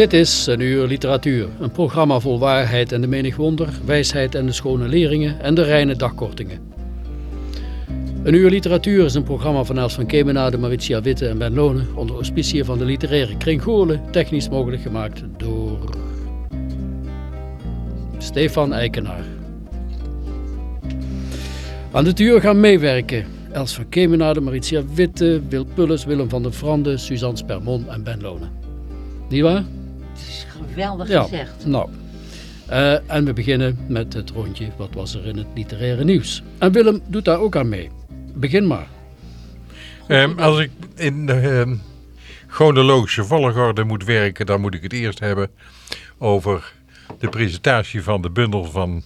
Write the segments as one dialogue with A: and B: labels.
A: Dit is een uur literatuur, een programma vol waarheid en de menig wonder, wijsheid en de schone leringen en de reine dagkortingen. Een uur literatuur is een programma van Els van Kemenade, Maritia Witte en Ben Lonen onder auspiciën van de literaire kring Goorlen, technisch mogelijk gemaakt door Stefan Eikenaar. Aan dit uur gaan meewerken Els van Kemenade, Maritia Witte, Wil Pulles, Willem van der Vrande, Suzanne Spermon en Ben Lonen. Niet waar?
B: Het is geweldig
A: Ja,
B: gezegd.
A: nou. Eh, en we beginnen met het rondje wat was er in het literaire nieuws. En Willem doet daar ook aan mee. Begin maar.
C: Ehm, als ik in de ehm, chronologische volgorde moet werken, dan moet ik het eerst hebben over de presentatie van de bundel van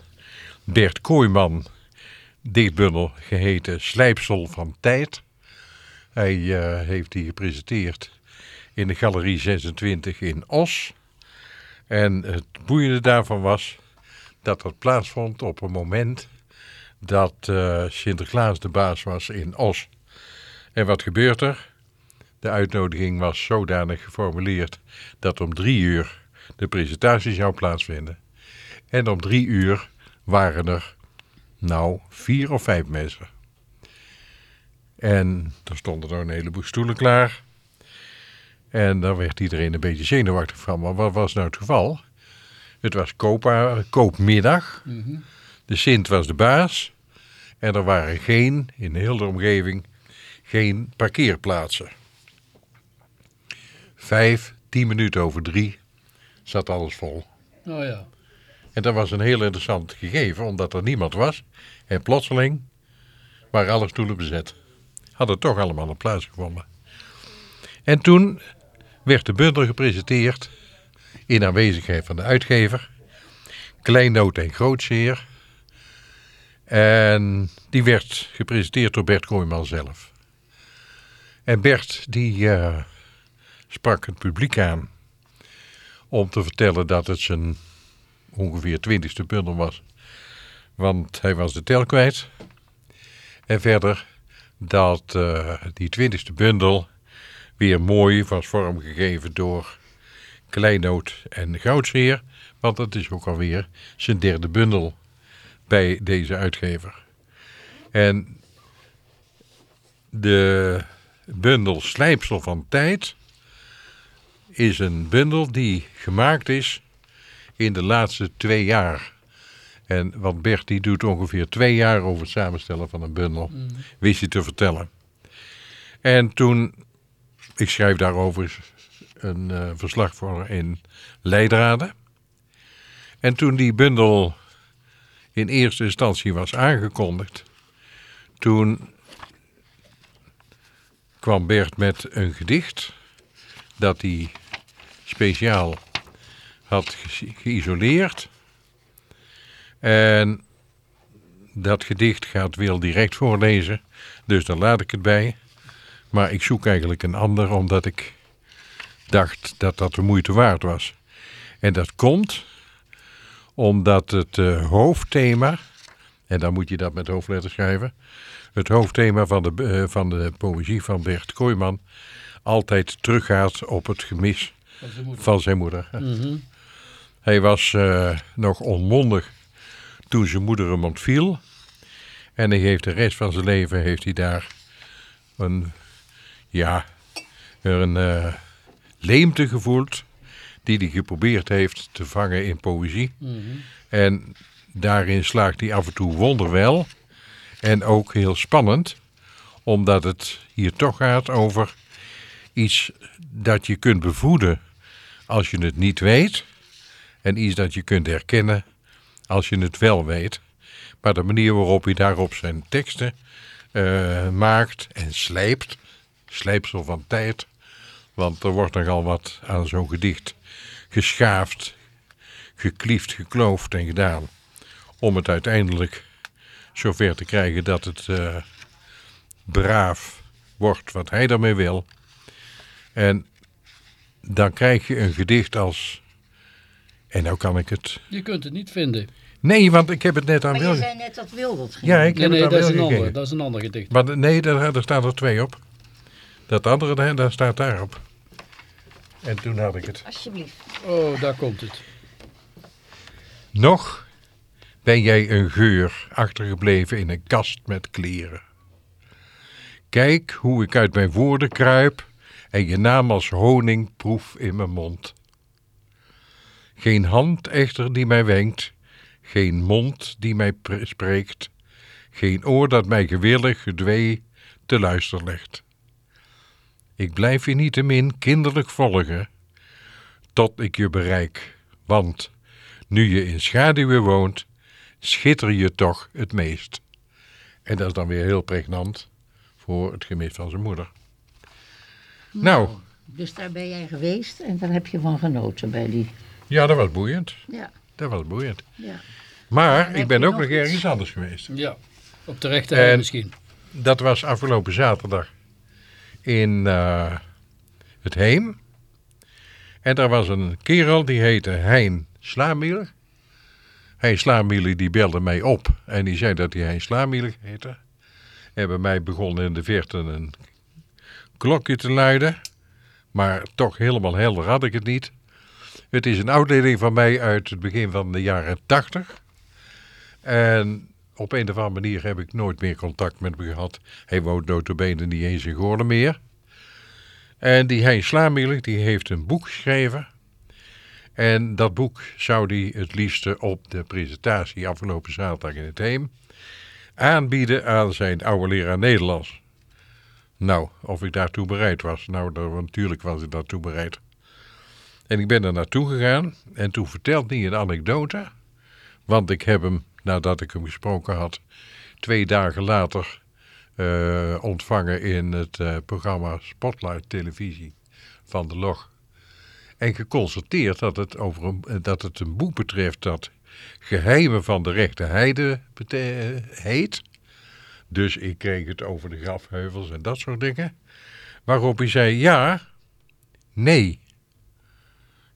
C: Bert Kooijman. Dichtbundel geheten Slijpsel van Tijd. Hij eh, heeft die gepresenteerd in de Galerie 26 in Os. En het boeiende daarvan was dat dat plaatsvond op een moment dat eh, Sinterklaas de baas was in Os. En wat gebeurt er? De uitnodiging was zodanig geformuleerd dat om drie uur de presentatie zou plaatsvinden. En om drie uur waren er, nou, vier of vijf mensen. En er stonden er een heleboel stoelen klaar. En daar werd iedereen een beetje zenuwachtig van. Maar wat was nou het geval? Het was koopmiddag. De Sint was de baas. En er waren geen, in heel de omgeving, geen parkeerplaatsen. Vijf, tien minuten over drie zat alles vol.
A: Oh ja.
C: En dat was een heel interessant gegeven, omdat er niemand was. En plotseling waren alle stoelen bezet. Hadden toch allemaal een plaats gevonden. En toen werd de bundel gepresenteerd in aanwezigheid van de uitgever. Kleinoot en Grootzeer. En die werd gepresenteerd door Bert Kooijman zelf. En Bert die eh, sprak het publiek aan om te vertellen dat het zijn ongeveer twintigste bundel was. Want hij was de tel kwijt. En verder dat eh, die twintigste bundel weer mooi was vormgegeven door Kleinoot en Goudseer. Want dat is ook alweer zijn derde bundel bij deze uitgever. En de bundel Slijpsel van Tijd is een bundel die gemaakt is in de laatste twee jaar. En want Bert die doet ongeveer twee jaar over het samenstellen van een bundel, wist hij te vertellen. En toen, ik schrijf daarover een eh, verslag voor in Leidraden. En toen die bundel in eerste instantie was aangekondigd, toen kwam Bert met een gedicht dat hij speciaal had ge- geïsoleerd. En dat gedicht gaat Wil direct voorlezen, dus daar laat ik het bij. Maar ik zoek eigenlijk een ander, omdat ik dacht dat dat de moeite waard was. En dat komt omdat het eh, hoofdthema, en dan moet je dat met hoofdletters schrijven, het hoofdthema van de, eh, van de poëzie van Bert Kooijman altijd teruggaat op het gemis van zijn moeder. Hij was eh, nog onmondig toen zijn moeder hem ontviel. En hij heeft de rest van zijn leven heeft hij daar een, ja, een eh, leemte gevoeld die hij geprobeerd heeft te vangen in poëzie. En daarin slaagt hij af en toe wonderwel en ook heel spannend, omdat het hier toch gaat over iets dat je kunt bevoeden als je het niet weet en iets dat je kunt herkennen als je het wel weet. Maar de manier waarop hij daarop zijn teksten eh, maakt en slijpt, slijpsel van tijd, want er wordt nogal wat aan zo'n gedicht geschaafd, gekliefd, gekloofd en gedaan. Om het uiteindelijk zover te krijgen dat het eh, braaf wordt wat hij daarmee wil. En dan krijg je een gedicht als. En nou kan ik het.
A: Je kunt het niet vinden.
C: Nee, want ik heb het net aan
B: Maar
C: Wil.
B: je zei net dat Wildert ging.
C: Ja, ik
A: Nee,
C: heb
A: nee,
C: het
A: dat
C: aan
A: is, een
C: Wil
A: ander,
C: gegeven.
A: dat is een ander gedicht.
C: Maar nee, daar, daar staan er twee op. Dat andere, daar, daar staat daarop. En toen had ik het.
B: Alsjeblieft.
A: Oh, daar komt het.
C: Nog ben jij een geur achtergebleven in een kast met kleren. Kijk hoe ik uit mijn woorden kruip en je naam als honing proef in mijn mond. Geen hand echter die mij wenkt, geen mond die mij pre- spreekt, geen oor dat mij gewillig gedwee te luisteren legt. Ik blijf je niettemin kinderlijk volgen, tot ik je bereik, want nu je in schaduwen woont, schitter je toch het meest. En dat is dan weer heel pregnant voor het gemis van zijn moeder. Nou,
B: Dus daar ben jij geweest en daar heb je van genoten bij die.
C: ja, dat was boeiend.
B: Ja,
C: Dat was boeiend.
B: ja.
C: Maar ik ben ook
B: nog
C: ergens anders geweest.
A: Ja, op de rechte
C: En-
A: hei misschien.
C: Dat was afgelopen zaterdag in eh, het Heem. En daar was een kerel die heette Hein Slaamieler. Hein Slaamieler die belde mij op en die zei dat hij Hein Slaamieler heette. En bij mij begon in de verte een klokje te luiden. Maar toch helemaal helder had ik het niet. Het is een oudleding van mij uit het begin van de jaren tachtig. En op een of andere manier heb ik nooit meer contact met hem gehad. Hij woont notabene niet eens in Goorlen meer. En die Hein Slaamieler, die heeft een boek geschreven. En dat boek zou hij het liefste op de presentatie afgelopen zaterdag in het Heem aanbieden aan zijn oude leraar Nederlands. Nou, of ik daartoe bereid was. Nou, natuurlijk was ik daartoe bereid. En ik ben er naartoe gegaan en toen vertelde hij een anekdote. Want ik heb hem, nadat ik hem gesproken had, twee dagen later eh, ontvangen in het eh, programma Spotlight Televisie van de Log. En geconstateerd dat het, over een, dat het een boek betreft dat Geheimen van de Rechte Heide heet. Dus ik kreeg het over de grafheuvels en dat soort dingen. Waarop hij zei ja, nee.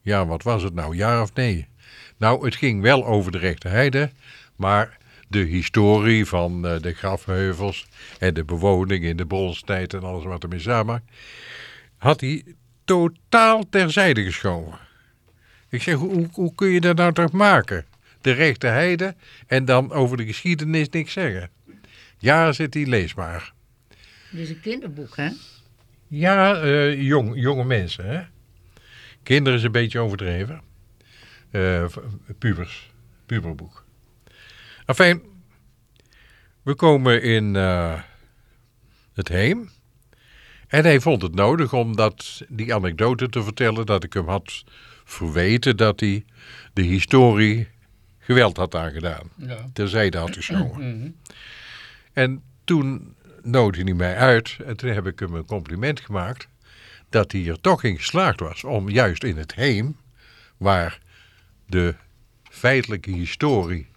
C: Ja, wat was het nou, ja of nee? Nou, het ging wel over de rechte heide, maar de historie van eh, de grafheuvels en de bewoning in de bronstijd en alles wat ermee samenhangt, had hij totaal terzijde geschoven. Ik zeg, hoe, hoe, kun je dat nou toch maken? De rechte heide en dan over de geschiedenis niks zeggen. Ja, zit hij leesbaar.
B: Is een kinderboek, hè?
C: Ja, eh, jong, jonge mensen, hè. Kinderen is een beetje overdreven. Eh, pubers, puberboek. Enfin, we komen in eh, het heem. En hij vond het nodig om dat, die anekdote te vertellen dat ik hem had verweten dat hij de historie geweld had aangedaan.
A: Ja.
C: Terzijde had geschoven.
A: Mhm.
C: En toen nodigde hij mij uit en toen heb ik hem een compliment gemaakt dat hij er toch in geslaagd was om juist in het heem, waar de feitelijke historie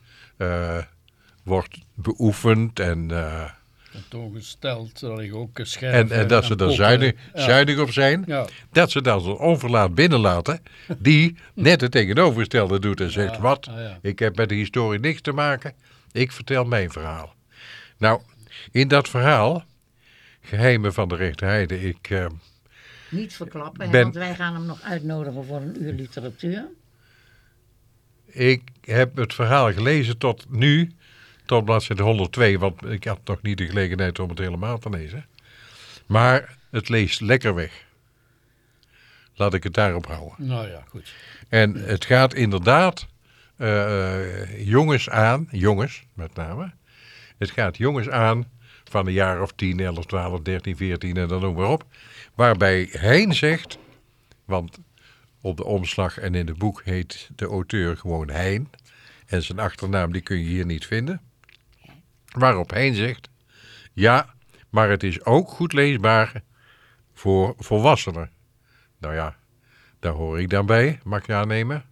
C: wordt beoefend en, eh,
A: Tentoongesteld, er liggen ook scherven
C: en, en dat ze er
A: potten.
C: zuinig,
A: Ja.
C: zuinig op zijn,
A: Ja.
C: dat ze dan zo'n onverlaat binnenlaten die net het tegenovergestelde doet en zegt,
A: Ja,
C: wat,
A: ah, ja.
C: ik heb met de historie niks te maken, ik vertel mijn verhaal. Nou, in dat verhaal, Geheimen van de Rechte Heide, ik... eh,
B: Niet verklappen, hè,
C: Ben-
B: want wij gaan hem nog uitnodigen voor een uur literatuur.
C: Ik heb het verhaal gelezen tot nu, tot bladzijde 102, want ik had nog niet de gelegenheid om het helemaal te lezen. Maar het leest lekker weg. Laat ik het daarop houden.
A: Nou ja, goed.
C: En het gaat inderdaad eh, eh, jongens aan, jongens met name. Het gaat jongens aan van een jaar of 10, 11, 12, 13, 14 en dan noem maar op. Waarbij Hein zegt, want op de omslag en in het boek heet de auteur gewoon Hein. En zijn achternaam die kun je hier niet vinden. Waarop Hein zegt, ja, maar het is ook goed leesbaar voor volwassenen. Nou ja, daar hoor ik dan bij, mag je aannemen.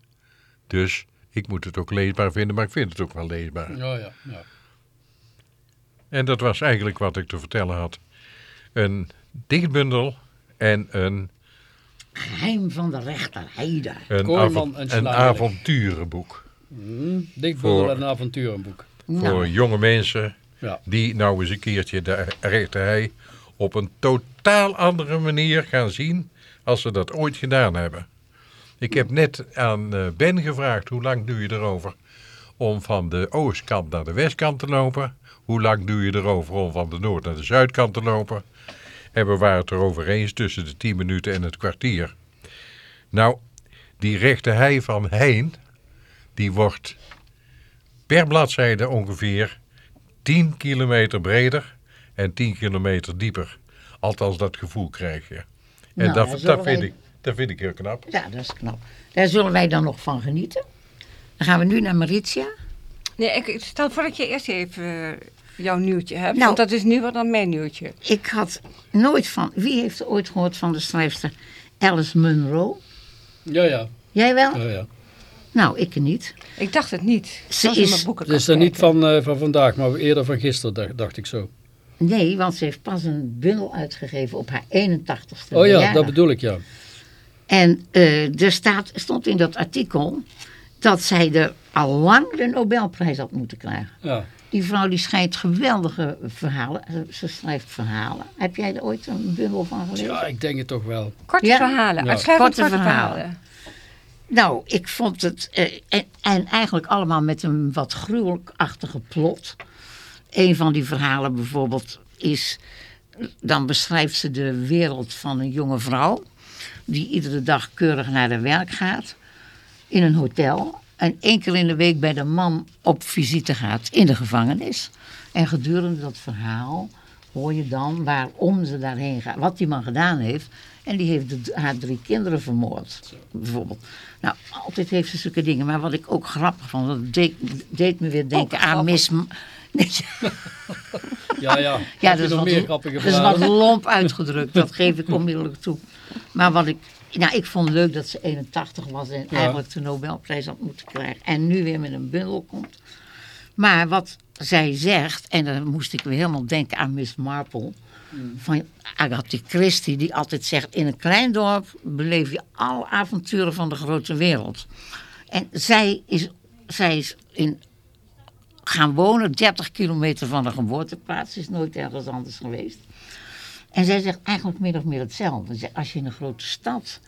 C: Dus ik moet het ook leesbaar vinden, maar ik vind het ook wel leesbaar.
A: Ja, ja, ja.
C: En dat was eigenlijk wat ik te vertellen had. Een dichtbundel en een,
B: Geheim van de rechterheide.
C: een,
A: Kooiman
C: ava-
A: en
C: een avonturenboek.
A: Hm, Dichtbundel
C: Voor-
A: en een avonturenboek.
C: Voor
B: Nou,
C: jonge mensen
A: Ja.
C: die nou eens een keertje de rechterhei op een totaal andere manier gaan zien als ze dat ooit gedaan hebben. Ik heb net aan eh, Ben gevraagd hoe lang doe je erover om van de oostkant naar de westkant te lopen. Hoe lang doe je erover om van de noord naar de zuidkant te lopen. En we waren het erover eens tussen de 10 minuten en het kwartier. Nou, die rechte hei van Hein, die wordt per bladzijde ongeveer 10 kilometer breder en 10 kilometer dieper. Althans, dat gevoel krijg je. En
B: Nou,
C: dat, vind
B: wij-
C: ik, dat vind ik heel knap.
B: ja, dat is knap. Daar zullen wij dan nog van genieten. Dan gaan we nu naar Maritia.
D: Nee, ik stel voor dat je eerst even jouw nieuwtje hebt.
B: Nou.
D: want dat is nieuwer dan mijn nieuwtje.
B: Ik had nooit van... Wie heeft er ooit gehoord van de schrijfster Alice Munro?
A: Ja, ja.
B: Jij wel?
A: ja, ja.
B: Nou, ik niet.
D: Ik dacht het niet.
B: Ze is-
D: mijn gaan
A: dan niet van, eh, van vandaag, maar eerder van gisteren, dacht, dacht ik zo.
B: Nee, want ze heeft pas een bundel uitgegeven op haar 81ste
A: Oh ja, dat bedoel ik, ja.
B: En eh, er staat, stond in dat artikel dat zij er al lang de Nobelprijs had moeten krijgen.
A: ja.
B: Die vrouw die schrijft geweldige verhalen. Ze- Ze schrijft verhalen. Heb jij er ooit een bundel van gelezen?
A: Ja, ik denk het toch wel.
D: Korte
B: Ja?
D: verhalen.
A: Ja.
B: Korte
D: korte,
B: verhalen.
D: verhalen.
B: Nou, ik vond het... eh, en, en eigenlijk allemaal met een wat gruwelijkachtige plot. Een van die verhalen bijvoorbeeld is... Dan beschrijft ze de wereld van een jonge vrouw... die iedere dag keurig naar haar werk gaat... in een hotel... en één keer in de week bij de man op visite gaat in de gevangenis. En gedurende dat verhaal hoor je dan waarom ze daarheen gaat. Wat die man gedaan heeft. En die heeft de- haar drie kinderen vermoord, bijvoorbeeld. Nou, altijd heeft ze zulke dingen. Maar wat ik ook grappig vond, dat deed, deed me weer denken
D: Ook
B: aan
D: grappig.
B: Miss... Nee,
A: Ja, ja.
B: ja, dat is, wat,
A: meer
B: dat is wat
A: verhalen?
B: lomp uitgedrukt, dat geef ik onmiddellijk toe. Maar wat ik, nou, ik vond het leuk dat ze 81 was en
A: Ja.
B: eigenlijk de Nobelprijs had moeten krijgen. En nu weer met een bundel komt. Maar wat zij zegt, en dan moest ik weer helemaal denken aan Miss Marple. Van Agatha Christie, die altijd zegt: In een klein dorp beleef je alle avonturen van de grote wereld. En zij is, zij is in gaan wonen, 30 kilometer van de geboorteplaats. Is nooit ergens anders geweest. En zij zegt eigenlijk min of meer hetzelfde. Ze zegt, Als je in een grote stad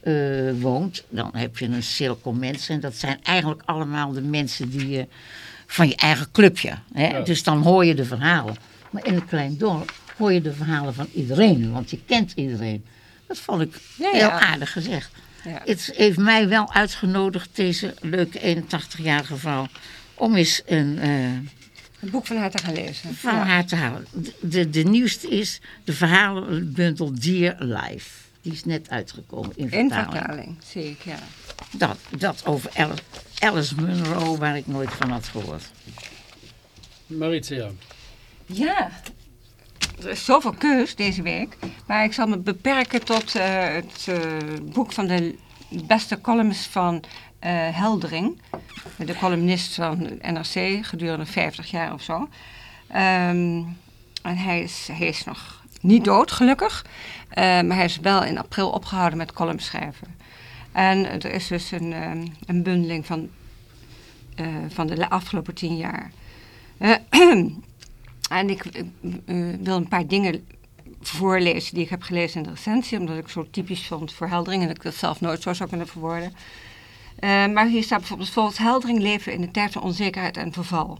B: eh, woont, dan heb je een cirkel mensen. En dat zijn eigenlijk allemaal de mensen die je van je eigen clubje. Hè?
A: Ja.
B: Dus dan hoor je de verhalen. Maar in een klein dorp hoor je de verhalen van iedereen. Want je kent iedereen. Dat vond ik
D: Ja,
B: heel
D: ja.
B: aardig gezegd.
D: Ja.
B: Het heeft mij wel uitgenodigd, deze leuke 81-jarige vrouw, om eens een, eh,
D: Een boek van haar te gaan lezen.
B: van
D: Ja.
B: haar te halen. De, de, de nieuwste is de verhalenbundel Dear Life. Die is net uitgekomen in
D: In
B: vertaling.
D: vertaling, zie ik, ja.
B: Dat, dat over Alice, Alice Munro, waar ik nooit van had gehoord.
A: Maritia.
D: Ja. Er is zoveel keus deze week. Maar ik zal me beperken tot eh, het eh, boek van de beste columns van Heldering. De columnist van NRC gedurende 50 jaar of zo. Ehm, en hij is, hij is nog niet dood, gelukkig. Eh, maar hij is wel in april opgehouden met columnschrijven. En er is dus een, ehm, een bundeling van, eh, van de afgelopen tien jaar. Eh, en ik eh, eh, wil een paar dingen voorlezen die ik heb gelezen in de recensie, omdat ik zo typisch vond voor Heldering en ik dat zelf nooit zo zou kunnen verwoorden. Eh, maar hier staat bijvoorbeeld, volgens Heldering leven in de tijd van onzekerheid en verval.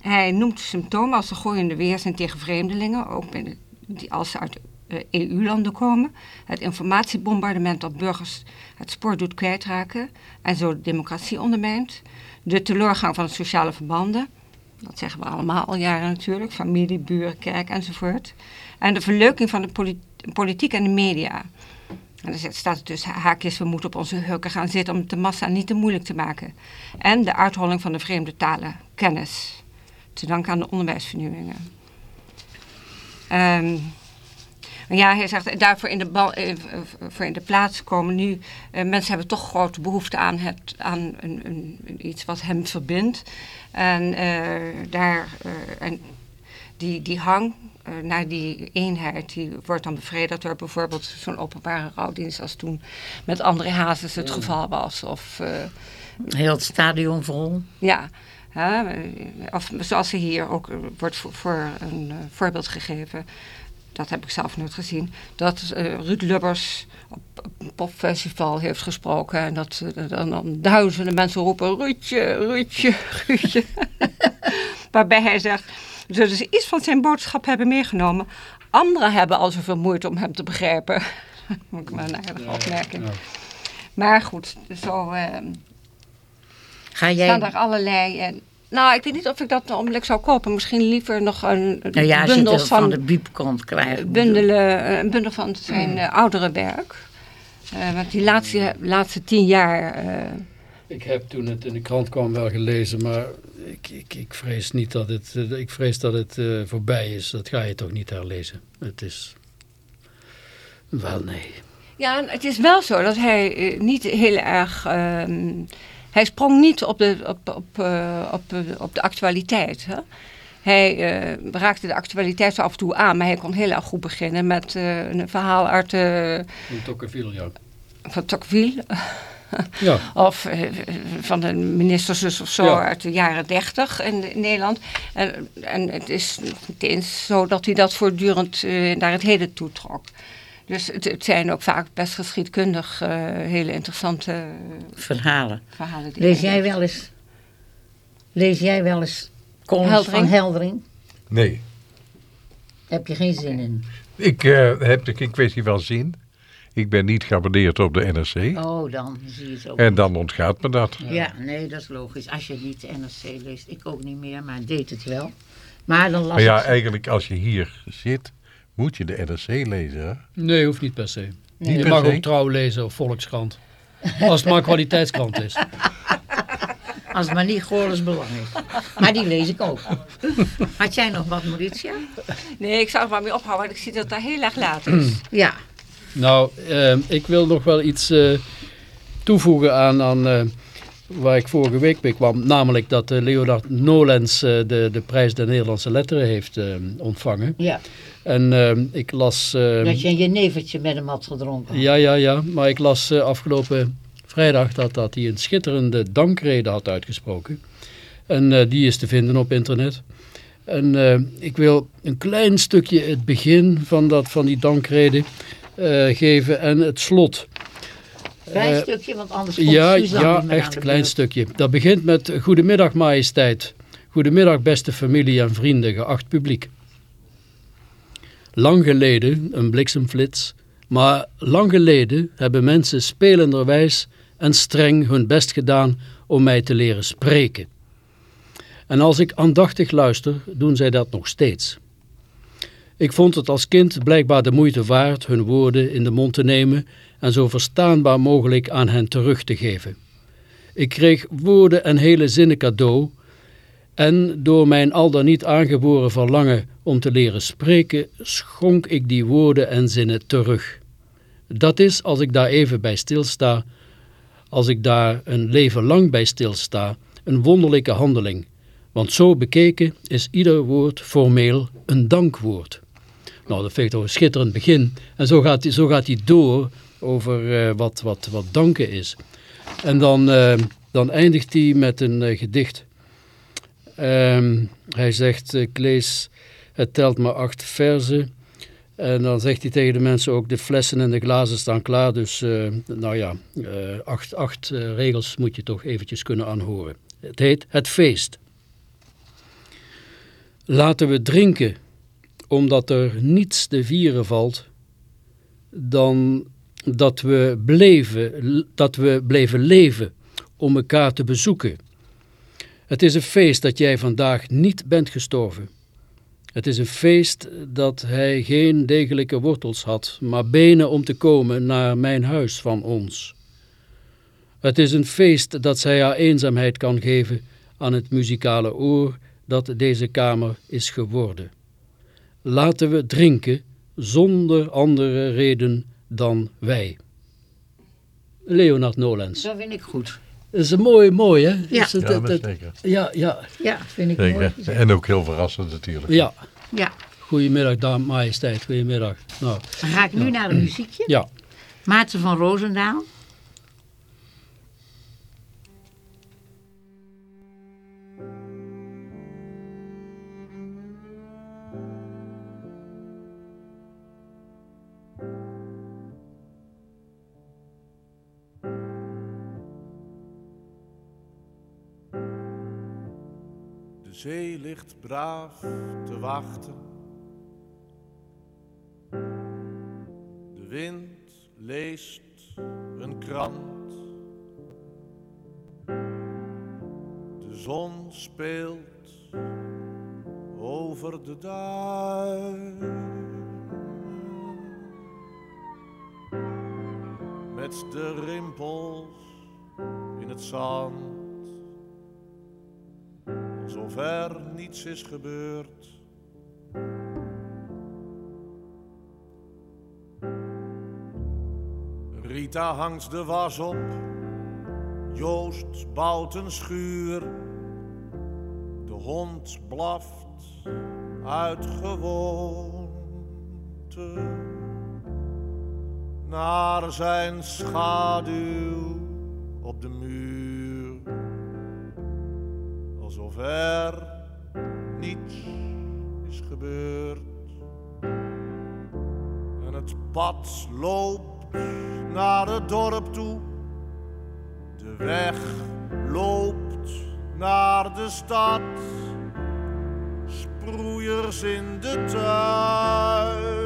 D: Hij noemt symptomen als de groeiende weerzin tegen vreemdelingen, ook binnen die als ze uit EU-landen komen. Het informatiebombardement dat burgers het spoor doet kwijtraken en zo de democratie ondermijnt. De teleurgang van de sociale verbanden. Dat zeggen we allemaal al jaren natuurlijk. Familie, buren, kerk enzovoort. En de verleuking van de politiek en de media. En er staat dus haakjes, we moeten op onze hurken gaan zitten om het de massa niet te moeilijk te maken. En de uitholling van de vreemde talen, kennis. Te danken aan de onderwijsvernieuwingen. Um, ja, hij zegt daarvoor in de, eh, voor in de plaats komen nu. Uh, mensen hebben toch grote behoefte aan, het, aan een, een, iets wat hem verbindt. En uh, daar. en die, die hang naar die eenheid, die wordt dan bevredigd door bijvoorbeeld zo'n openbare rouwdienst als toen met André Hazes het geval was. Of,
B: Heel het stadion vol.
D: Ja, of zoals er hier ook wordt voor, voor een voorbeeld gegeven dat heb ik zelf nooit gezien, dat uh, Ruud Lubbers op, een popfestival heeft gesproken. En dat uh, dan, dan, duizenden mensen roepen, Ruudje, Ruudje, Ruudje. Waarbij hij zegt, ze dus iets van zijn boodschap hebben meegenomen. Anderen hebben al zoveel moeite om hem te begrijpen. dat moet ik maar een aardige opmerking. Maar goed, zo uh,
B: Ga jij...
D: staan er allerlei... Nou, ik weet niet of ik dat onmiddellijk zou kopen. Misschien liever nog een,
B: nou ja,
D: bundel
B: van, van de biepkant krijgen.
D: Bundelen, een bundel van zijn uh, oudere werk. Uh, want die laatste, laatste tien jaar...
A: Ik heb toen het in de krant kwam wel gelezen, maar ik, ik, ik vrees niet dat het, ik vrees dat het voorbij is. Dat ga je toch niet herlezen. Het is... Wel, nee.
D: Ja, het is wel zo dat hij niet heel erg... Ehm, hij sprong niet op de, op, op, uh, op, op de actualiteit. Hè? Hij uh, raakte de actualiteit af en toe aan, maar hij kon heel erg goed beginnen met uh, een verhaal uit...
A: van Tocqueville, ja.
D: Van Tocqueville.
A: ja.
D: Of van de ministerzus of zo ja. uit de jaren dertig in, in, Nederland. En, en het is niet eens zo dat hij dat voortdurend naar het heden toe trok. Dus het, het, zijn ook vaak best geschiedkundig uh, hele interessante
B: verhalen.
D: verhalen
B: lees jij wel eens, lees jij wel eens columns van Heldering?
C: Nee.
B: Heb je geen zin in?
C: Ik uh, heb de kwestie wel zin. Ik ben niet geabonneerd op de NRC.
B: Oh, dan zie je het ook.
C: En niet. dan ontgaat me dat.
B: Ja. ja, nee, dat is logisch. Als je niet de NRC leest, ik ook niet meer, maar deed het wel. Maar dan las
C: maar ja,
B: het...
C: eigenlijk als je hier zit, moet je de NRC lezen, hè?
A: Nee, hoeft niet per se.
C: Niet
A: je
C: per
A: mag
C: se?
A: ook trouw lezen of Volkskrant. Als het maar kwaliteitskrant is.
B: Als het maar niet Goorles Belang is. Maar die lees ik ook. Had jij nog wat, Mauritia?
D: Nee, ik zou er maar mee ophouden, want ik zie dat het daar heel erg laat is.
B: Ja.
A: Nou, uh, ik wil nog wel iets uh, toevoegen aan, aan uh, waar ik vorige week mee kwam. Namelijk dat Leonard Nolens de, de prijs der Nederlandse letteren heeft ontvangen.
B: Ja.
A: En uh, ik las...
B: Dat je een jenevertje met hem had gedronken.
A: Ja, ja, ja. Maar ik las afgelopen vrijdag dat, dat hij een schitterende dankrede had uitgesproken. En die is te vinden op internet. En ik wil een klein stukje het begin van, dat, van die dankrede geven en het slot.
B: Klein stukje, want anders komt
A: Ja,
B: Suzanne
A: ja echt een klein
B: beurt.
A: stukje. Dat begint met Goedemiddag majesteit. Goedemiddag beste familie en vrienden, geacht publiek. Lang geleden, een bliksemflits, maar lang geleden hebben mensen spelenderwijs en streng hun best gedaan om mij te leren spreken. En als ik aandachtig luister, doen zij dat nog steeds. Ik vond het als kind blijkbaar de moeite waard hun woorden in de mond te nemen en zo verstaanbaar mogelijk aan hen terug te geven. Ik kreeg woorden en hele zinnen cadeau en door mijn al dan niet aangeboren verlangen om te leren spreken, schonk ik die woorden en zinnen terug. Dat is, als ik daar even bij stilsta, als ik daar een leven lang bij stilsta, een wonderlijke handeling. Want zo bekeken is ieder woord formeel een dankwoord. Nou, dat vind ik toch een schitterend begin. En zo gaat hij, zo gaat hij door over uh, wat, wat, wat danken is. En dan, uh, dan eindigt hij met een uh, gedicht. Um, hij zegt, ik lees, het telt maar acht verzen. En dan zegt hij tegen de mensen ook, de flessen en de glazen staan klaar. Dus, nou ja, acht, acht regels moet je toch eventjes kunnen aanhoren. Het heet Het Feest. Laten we drinken, omdat er niets te vieren valt dan dat we bleven, dat we bleven leven om elkaar te bezoeken. Het is een feest dat jij vandaag niet bent gestorven. Het is een feest dat hij geen degelijke wortels had, maar benen om te komen naar mijn huis van ons. Het is een feest dat zij haar eenzaamheid kan geven aan het muzikale oor dat deze kamer is geworden. Laten we drinken zonder andere reden dan wij. Leonard Nolens.
B: Dat vind ik goed.
A: Dat is een mooi, mooi hè?
B: Ja.
A: Is het-
C: Ja,
A: het-
C: zeker.
A: ja, ja,
B: Ja, vind ik mooi.
C: zeker.
B: gezegd.
C: En ook heel verrassend natuurlijk.
A: ja.
B: Ja,
A: Goedemiddag, dame majesteit. Goedemiddag. Nou,
B: dan ga ik nu naar een muziekje.
A: ja.
B: Maarten van Roosendaal.
E: Zee ligt braaf te wachten. De wind leest een krant. De zon speelt over de duin. Met de rimpels in het zand alsof er niets is gebeurd. Rita hangt de was op, Joost bouwt een schuur. De hond blaft uit gewoonte naar zijn schaduw op de muur alsof niets is gebeurd. En het pad loopt naar het dorp toe. De weg loopt naar de stad. Sproeiers in de tuin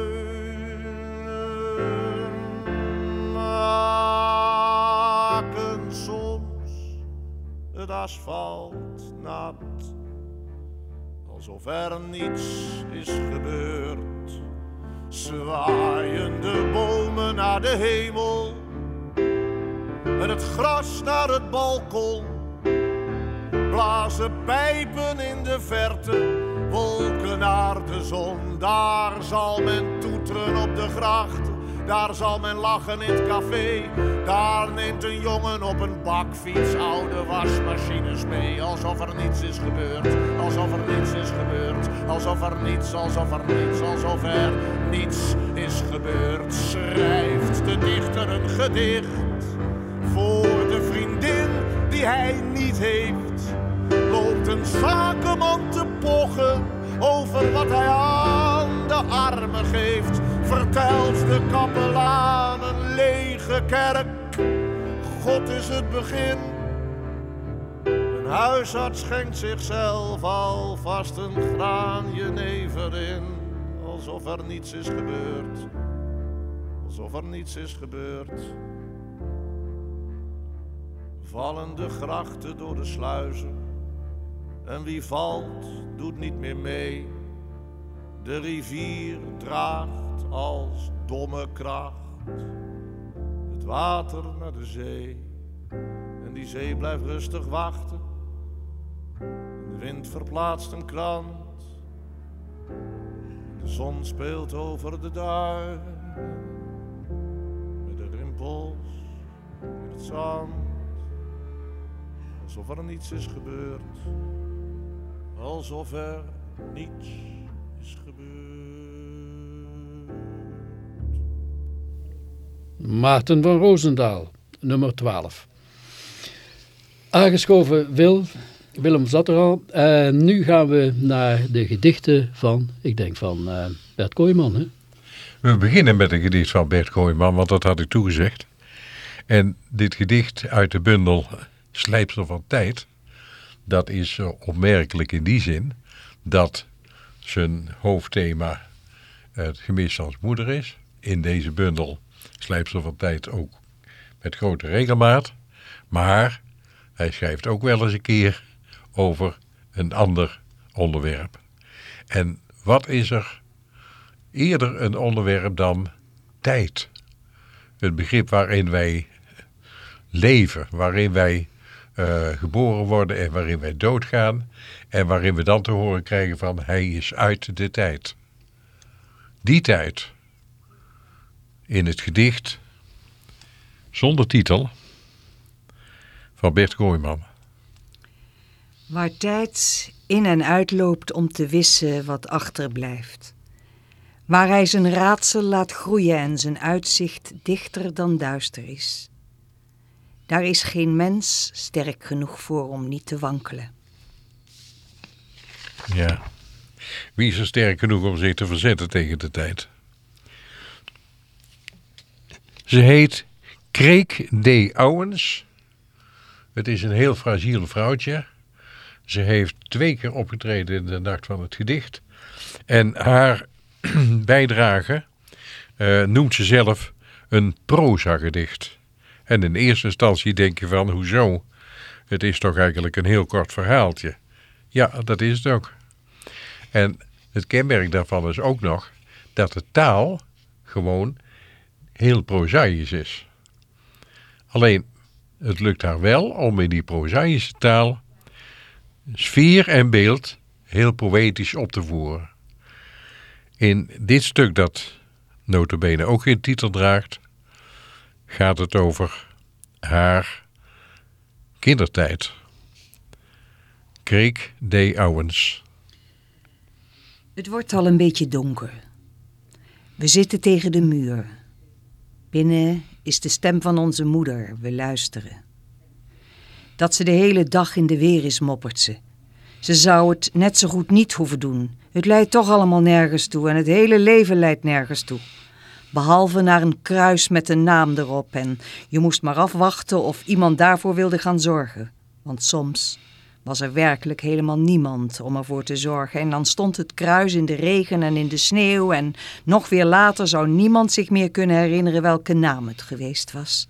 E: maken soms het asfalt Alsof er niets is gebeurd. Zwaaien de bomen naar de hemel. En het gras naar het balkon. Blazen pijpen in de verte. Wolken naar de zon. Daar zal men toeteren op de gracht. Daar zal men lachen in het café. Daar neemt een jongen op een bakfiets oude wasmachines mee. Alsof er niets is gebeurd. Alsof er niets is gebeurd. Alsof er niets, alsof er niets, alsof er niets is gebeurd. Schrijft de dichter een gedicht voor de vriendin die hij niet heeft. Loopt een zakenman te pochen over wat hij aan de armen geeft. Vertelt de kapelaan een lege kerk. God is het begin. Een huisarts schenkt zichzelf alvast een graan jenever in. Alsof er niets is gebeurd. Alsof er niets is gebeurd. Vallen de grachten door de sluizen. En wie valt, doet niet meer mee. De rivier draagt als domme kracht het water naar de zee. En die zee blijft rustig wachten. De wind verplaatst een krant. De zon speelt over de duin. Met de rimpels in het zand. Alsof er niets is gebeurd. Alsof er niets is gebeurd.
A: Maarten van Roosendaal, nummer 12. Aangeschoven Wil, Willem zat er al. Nu gaan we naar de gedichten van, ik denk van eh, Bert Kooijman. Hè?
C: We beginnen met een gedicht van Bert Kooijman, want dat had ik toegezegd. En dit gedicht uit de bundel Slijpsel van Tijd, dat is eh, opmerkelijk in die zin dat zijn hoofdthema het gemis als moeder is. In deze bundel Slijpsel van Tijd ook met grote regelmaat. Maar hij schrijft ook wel eens een keer over een ander onderwerp. En wat is er eerder een onderwerp dan tijd? Het begrip waarin wij leven, waarin wij uh, geboren worden en waarin wij doodgaan. En waarin we dan te horen krijgen van hij is uit de tijd. Die tijd. In het gedicht zonder titel van Bert Gooiman.
F: Waar tijd in en uitloopt om te wissen wat achterblijft. Waar hij zijn raadsel laat groeien en zijn uitzicht dichter dan duister is. Daar is geen mens sterk genoeg voor om niet te wankelen.
C: Ja. Wie is er sterk genoeg om zich te verzetten tegen de tijd? Ze heet Kreek D. Owens. Het is een heel fragiel vrouwtje. Ze heeft twee keer opgetreden in de Nacht van het Gedicht. En haar bijdrage uh, noemt ze zelf een proza-gedicht. En in eerste instantie denk je van, hoezo? Het is toch eigenlijk een heel kort verhaaltje. Ja, dat is het ook. En het kenmerk daarvan is ook nog dat de taal gewoon heel prozaïs is. Alleen, het lukt haar wel om in die prozaïsche taal sfeer en beeld heel poëtisch op te voeren. In dit stuk dat notabene ook geen titel draagt, gaat het over haar kindertijd. Kreek D. Owens.
F: Het wordt al een beetje donker. We zitten tegen de muur. Binnen is de stem van onze moeder, we luisteren. Dat ze de hele dag in de weer is, moppert ze. Ze zou het net zo goed niet hoeven doen. Het leidt toch allemaal nergens toe en het hele leven leidt nergens toe. Behalve naar een kruis met een naam erop en je moest maar afwachten of iemand daarvoor wilde gaan zorgen. Want soms was er werkelijk helemaal niemand om ervoor te zorgen. En dan stond het kruis in de regen en in de sneeuw en nog weer later zou niemand zich meer kunnen herinneren welke naam het geweest was.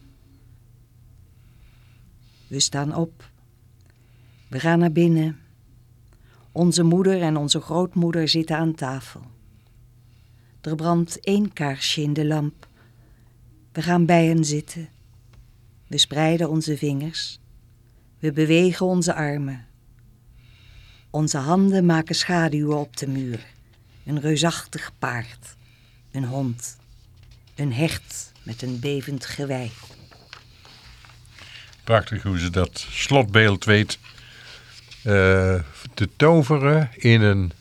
F: We staan op. We gaan naar binnen. Onze moeder en onze grootmoeder zitten aan tafel. Er brandt één kaarsje in de lamp. We gaan bij hen zitten. We spreiden onze vingers. We bewegen onze armen. Onze handen maken schaduwen op de muur. Een reusachtig paard. Een hond. Een hert met een bevend gewei.
C: Prachtig hoe ze dat slotbeeld weet uh, te toveren in een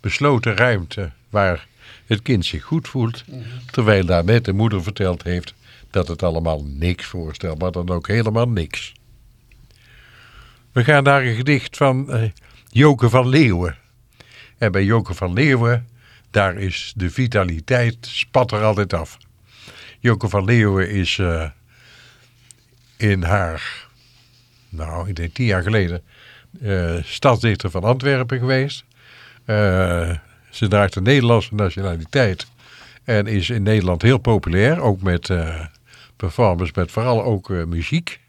C: besloten ruimte waar het kind zich goed voelt. Terwijl daarmee de moeder verteld heeft dat het allemaal niks voorstelt, maar dan ook helemaal niks. We gaan naar een gedicht van uh, Joke van Leeuwen. En bij Joke van Leeuwen, daar is de vitaliteit, spat er altijd af. Joke van Leeuwen is uh, in haar, nou ik denk tien jaar geleden, uh, stadsdichter van Antwerpen geweest. Uh, ze draagt de Nederlandse nationaliteit en is in Nederland heel populair, ook met performance, met vooral ook muziek.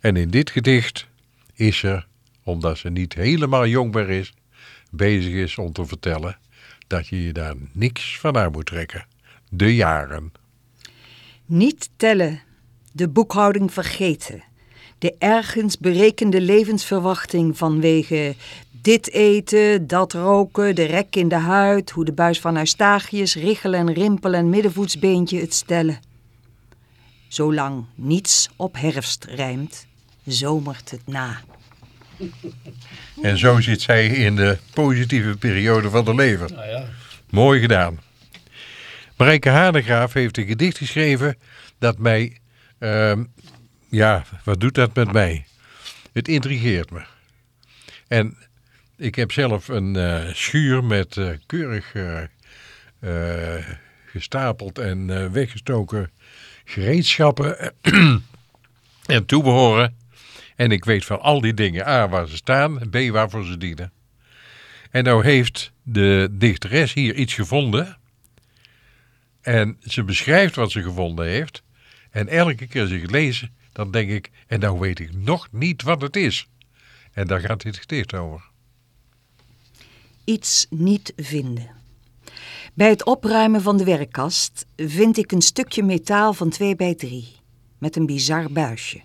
C: En in dit gedicht is ze, omdat ze niet helemaal jong meer is, bezig is om te vertellen dat je je daar niks van aan moet trekken. De jaren.
F: Niet tellen, de boekhouding vergeten de ergens berekende levensverwachting vanwege dit eten, dat roken, de rek in de huid, hoe de buis van Eustachius, richel en rimpel en middenvoetsbeentje het stellen. Zolang niets op herfst rijmt, zomert het na.
C: En zo zit zij in de positieve periode van haar leven. Nou ja. Mooi gedaan. Marijke Hanegraaf heeft een gedicht geschreven dat mij uh, ja, wat doet dat met mij? Het intrigeert me. En ik heb zelf een uh, schuur met uh, keurig uh, gestapeld en weggestoken gereedschappen en toebehoren. En ik weet van al die dingen A waar ze staan, B waarvoor ze dienen. En nou heeft de dichteres hier iets gevonden En ze beschrijft wat ze gevonden heeft. En elke keer als ik dan denk ik, en nou weet ik nog niet wat het is. En daar gaat dit gedicht over.
F: Iets niet vinden. Bij het opruimen van de werkkast vind ik een stukje metaal van 2 bij 3 met een bizar buisje.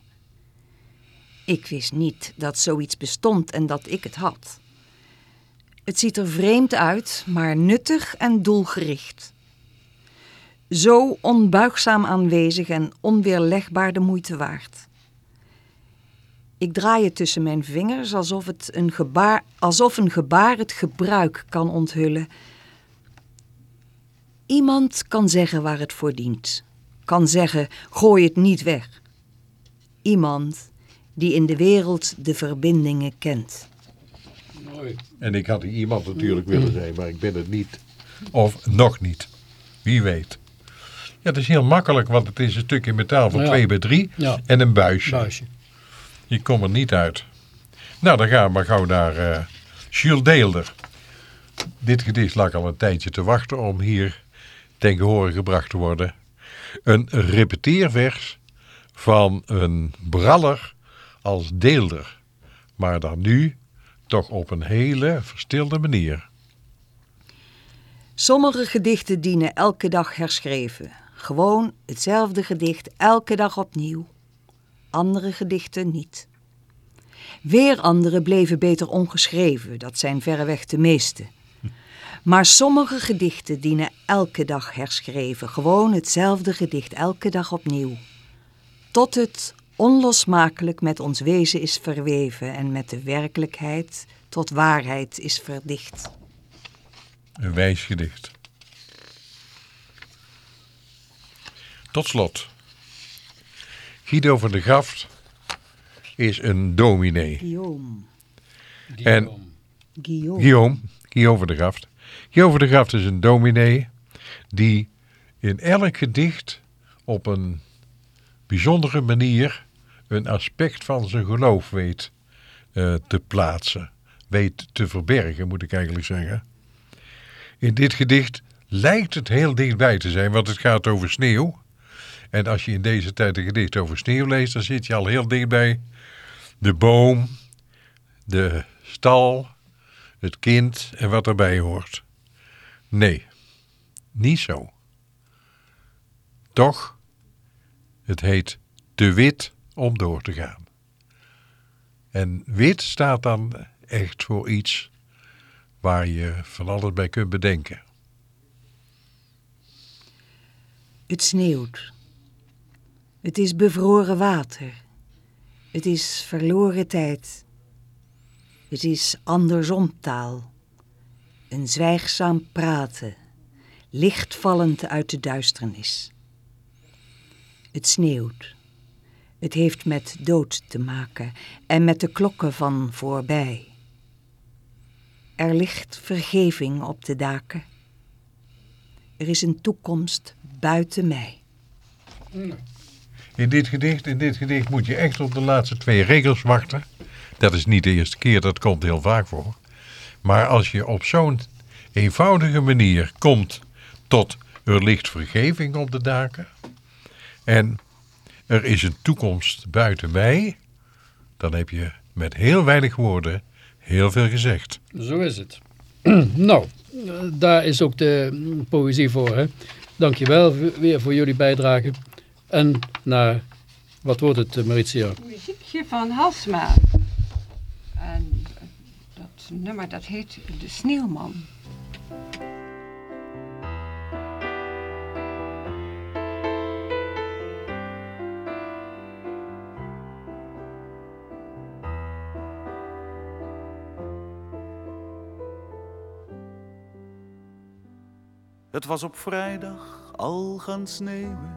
F: Ik wist niet dat zoiets bestond en dat ik het had. Het ziet er vreemd uit, maar nuttig en doelgericht. Zo onbuigzaam aanwezig en onweerlegbaar de moeite waard. Ik draai het tussen mijn vingers alsof, het een, gebaar, alsof een gebaar het gebruik kan onthullen. Iemand kan zeggen waar het voor dient. Kan zeggen, gooi het niet weg. Iemand die in de wereld de verbindingen kent.
A: Mooi.
C: En ik had iemand natuurlijk willen zijn, maar ik ben het niet. Of nog niet. Wie weet. Ja, het is heel makkelijk, want het is een stukje metaal van
A: Ja.
C: 2 bij 3
A: Ja.
C: en een buisje.
A: Buisje.
C: Je komt er niet uit. Nou, dan gaan we maar gauw naar eh Jules Deelder. Dit gedicht lag al een tijdje te wachten om hier ten gehore gebracht te worden. Een repeteervers van een braller als Deelder. Maar dan nu toch op een hele verstilde manier.
F: Sommige gedichten dienen elke dag herschreven. Gewoon hetzelfde gedicht elke dag opnieuw. Andere gedichten niet. Weer andere bleven beter ongeschreven, dat zijn verreweg de meeste. Maar sommige gedichten dienen elke dag herschreven. Gewoon hetzelfde gedicht elke dag opnieuw. Tot het onlosmakelijk met ons wezen is verweven en met de werkelijkheid tot waarheid is verdicht.
C: Een wijs gedicht. Tot slot. Guido van de Graft is een dominee.
F: Guillaume.
C: En
F: Guillaume.
C: Guillaume, Guillaume van de Graft. Guillaume van de Graft is een dominee die in elk gedicht op een bijzondere manier een aspect van zijn geloof weet eh, te plaatsen. Weet te verbergen, moet ik eigenlijk zeggen. In dit gedicht lijkt het heel dichtbij te zijn, want het gaat over sneeuw. En als je in deze tijd een gedicht over sneeuw leest, dan zit je al heel dichtbij de boom, de stal, het kind en wat erbij hoort. Nee, niet zo. Toch, het heet te wit om door te gaan. En wit staat dan echt voor iets waar je van alles bij kunt bedenken.
F: Het sneeuwt. Het is bevroren water. Het is verloren tijd. Het is andersom taal. Een zwijgzaam praten, lichtvallend uit de duisternis. Het sneeuwt. Het heeft met dood te maken en met de klokken van voorbij. Er ligt vergeving op de daken. Er is een toekomst buiten mij.
C: In dit gedicht, in dit gedicht moet je echt op de laatste twee regels wachten. Dat is niet de eerste keer, dat komt heel vaak voor. Maar als je op zo'n eenvoudige manier komt tot er ligt vergeving op de daken en er is een toekomst buiten mij, dan heb je met heel weinig woorden heel veel gezegd.
A: Zo is het. nou, daar is ook de poëzie voor. Hè? Dankjewel weer voor jullie bijdrage. En naar, wat wordt het eh, Maritia?
D: muziekje van Halsma. En dat nummer dat heet De Sneeuwman.
G: Het was op vrijdag al gaan sneeuwen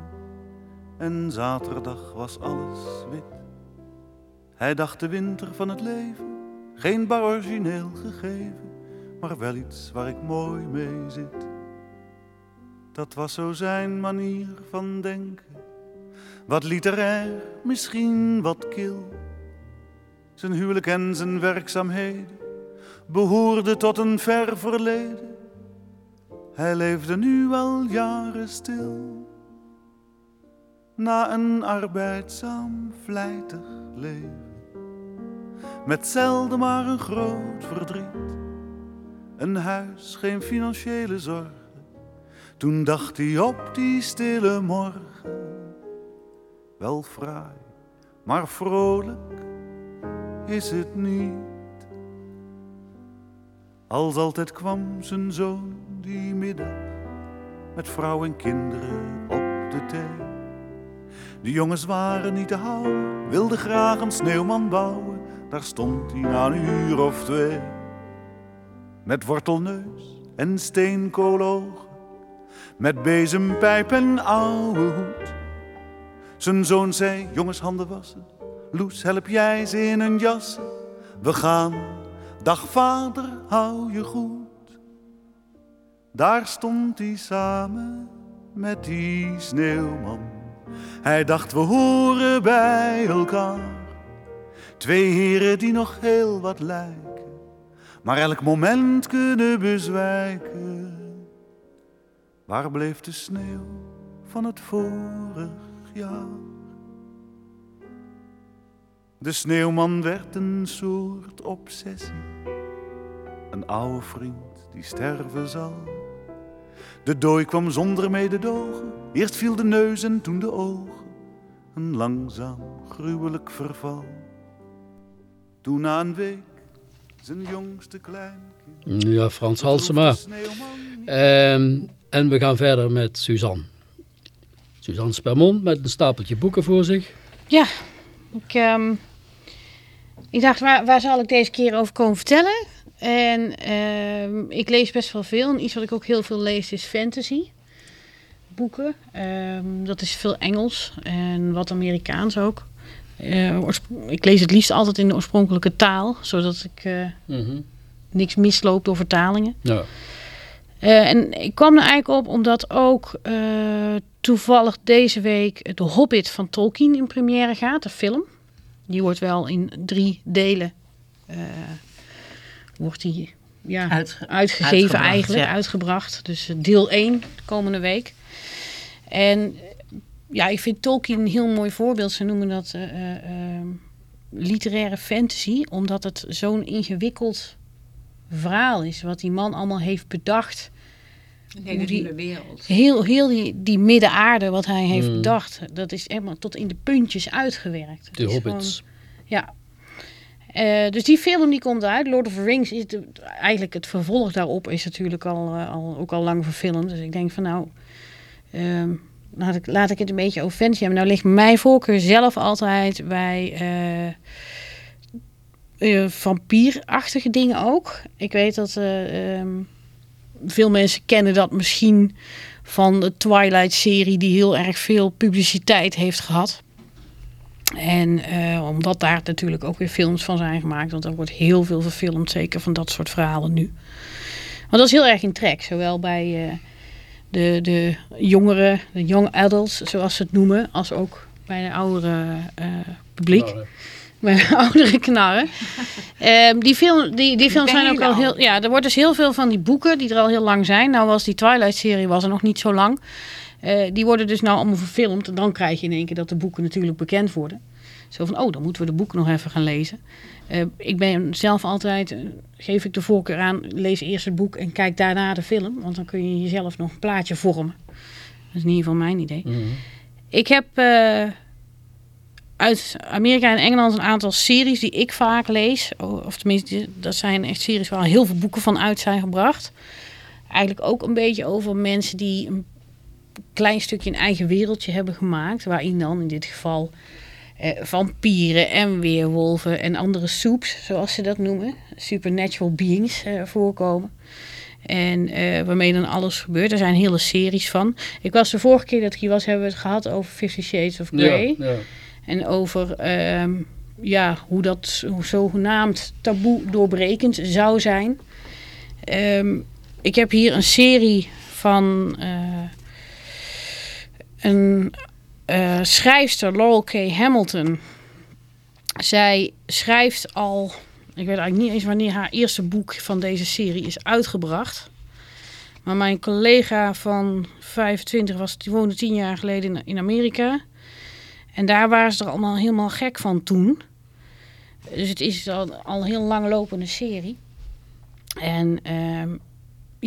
G: en zaterdag was alles wit. Hij dacht de winter van het leven, geen bar origineel gegeven, maar wel iets waar ik mooi mee zit. Dat was zo zijn manier van denken, wat literair, misschien wat kil. Zijn huwelijk en zijn werkzaamheden behoorden tot een ver verleden. Hij leefde nu al jaren stil. Na een arbeidzaam, vlijtig leven. Met zelden maar een groot verdriet. Een huis, geen financiële zorgen. Toen dacht hij op die stille morgen. Wel fraai, maar vrolijk is het niet. Als altijd kwam zijn zoon die middag met vrouw en kinderen op de thee. De jongens waren niet te houden, wilden graag een sneeuwman bouwen. Daar stond hij na een uur of twee. Met wortelneus en steenkoologen, met bezempijp en ouwe hoed. Zijn zoon zei, jongens handen wassen, Loes help jij ze in hun jassen. We gaan, dag vader, hou je goed. Daar stond hij samen met die sneeuwman. Hij dacht, we horen bij elkaar. Twee heren die nog heel wat lijken, maar elk moment kunnen bezwijken. Waar bleef de sneeuw van het vorig jaar? De sneeuwman werd een soort obsessie. Een oude vriend die sterven zal. De dooi kwam zonder mededogen. Eerst viel de neus en toen de ogen. Een langzaam, gruwelijk verval. Toen na een week zijn jongste kleinkind.
A: Ja, Frans Halsema. Ehm, en we gaan verder met Suzanne. Suzanne Spermont met een stapeltje boeken voor zich.
H: Ja, ik, ehm, ik dacht, waar, waar zal ik deze keer over komen vertellen? En ehm, ik lees best wel veel. En iets wat ik ook heel veel lees is fantasy. Boeken. Ehm, dat is veel Engels en wat Amerikaans ook. Eh, ik lees het liefst altijd in de oorspronkelijke taal, zodat ik eh,
A: Mhm.
H: niks misloop door vertalingen.
A: Ja.
H: Eh, en ik kwam er eigenlijk op omdat ook toevallig deze week De Hobbit van Tolkien in première gaat, de film. Die wordt wel in drie delen wordt die, ja,
B: Uitge-
H: uitgegeven
B: uitgebracht,
H: eigenlijk,
B: ja.
H: uitgebracht. Dus eh, deel 1 de komende week. En eh, ja, ik vind Tolkien een heel mooi voorbeeld. Ze noemen dat eh, eh, eh, literaire fantasy, omdat het zo'n ingewikkeld verhaal is. Wat die man allemaal heeft bedacht.
D: Een hele
H: Hoe die-
D: nieuwe wereld.
H: Heel, heel die, die middenaarde wat hij heeft
A: Mm.
H: bedacht, dat is helemaal tot in de puntjes uitgewerkt.
A: De Hobbits.
H: gewoon- ja. Eh, dus die film die komt uit. Lord of the Rings is eigenlijk het vervolg daarop is natuurlijk al, eh, al, ook al lang verfilmd. Dus ik denk van nou, ehm, laat, ik, laat ik het een beetje over fantasy hebben. Nou ligt mijn voorkeur zelf altijd bij eh, vampierachtige dingen ook. Ik weet dat eh, ehm, veel mensen kennen dat misschien van de Twilight-serie die heel erg veel publiciteit heeft gehad. En eh, omdat daar natuurlijk ook weer films van zijn gemaakt, want er wordt heel veel verfilmd, zeker van dat soort verhalen nu. Want dat is heel erg in trek, zowel bij eh, de, de jongeren, de young adults, zoals ze het noemen, als ook bij de oudere eh, publiek.
A: Nou,
H: Bij de oudere knarren. Ehm, die, film, die, die films zijn ook al heel... Ja, er wordt dus heel veel van die boeken die er al heel lang zijn. Nou was die Twilight-serie was er nog niet zo lang. Eh, die worden dus nou allemaal verfilmd. En dan krijg je in één keer dat de boeken natuurlijk bekend worden. Zo van, oh, dan moeten we de boeken nog even gaan lezen. Eh, ik ben zelf altijd, eh, geef ik de voorkeur aan, lees eerst het boek en kijk daarna de film. Want dan kun je jezelf nog een plaatje vormen. Dat is in ieder geval mijn idee.
A: Mhm.
H: Ik heb uit Amerika en Engeland een aantal series die ik vaak lees. O- Of tenminste, dat zijn echt series waar heel veel boeken van uit zijn gebracht. Eigenlijk ook een beetje over mensen die een klein stukje een eigen wereldje hebben gemaakt. Waarin dan in dit geval eh, vampieren en weerwolven en andere soeps, zoals ze dat noemen. Supernatural beings eh, voorkomen. En eh, waarmee dan alles gebeurt. Er zijn hele series van. Ik was de vorige keer dat ik hier was, hebben we het gehad over Fifty Shades of Grey.
A: Ja, ja.
H: En over ehm, ja, hoe dat hoe zogenaamd taboe doorbrekend zou zijn. Ehm, ik heb hier een serie van eh, een eh, schrijfster, Laurel K. Hamilton. Zij schrijft al, ik weet eigenlijk niet eens wanneer haar eerste boek van deze serie is uitgebracht. Maar mijn collega van 25 was, die woonde tien jaar geleden in, Amerika. En daar waren ze er allemaal helemaal gek van toen. Dus het is al, al een heel lang lopende serie. En ehm,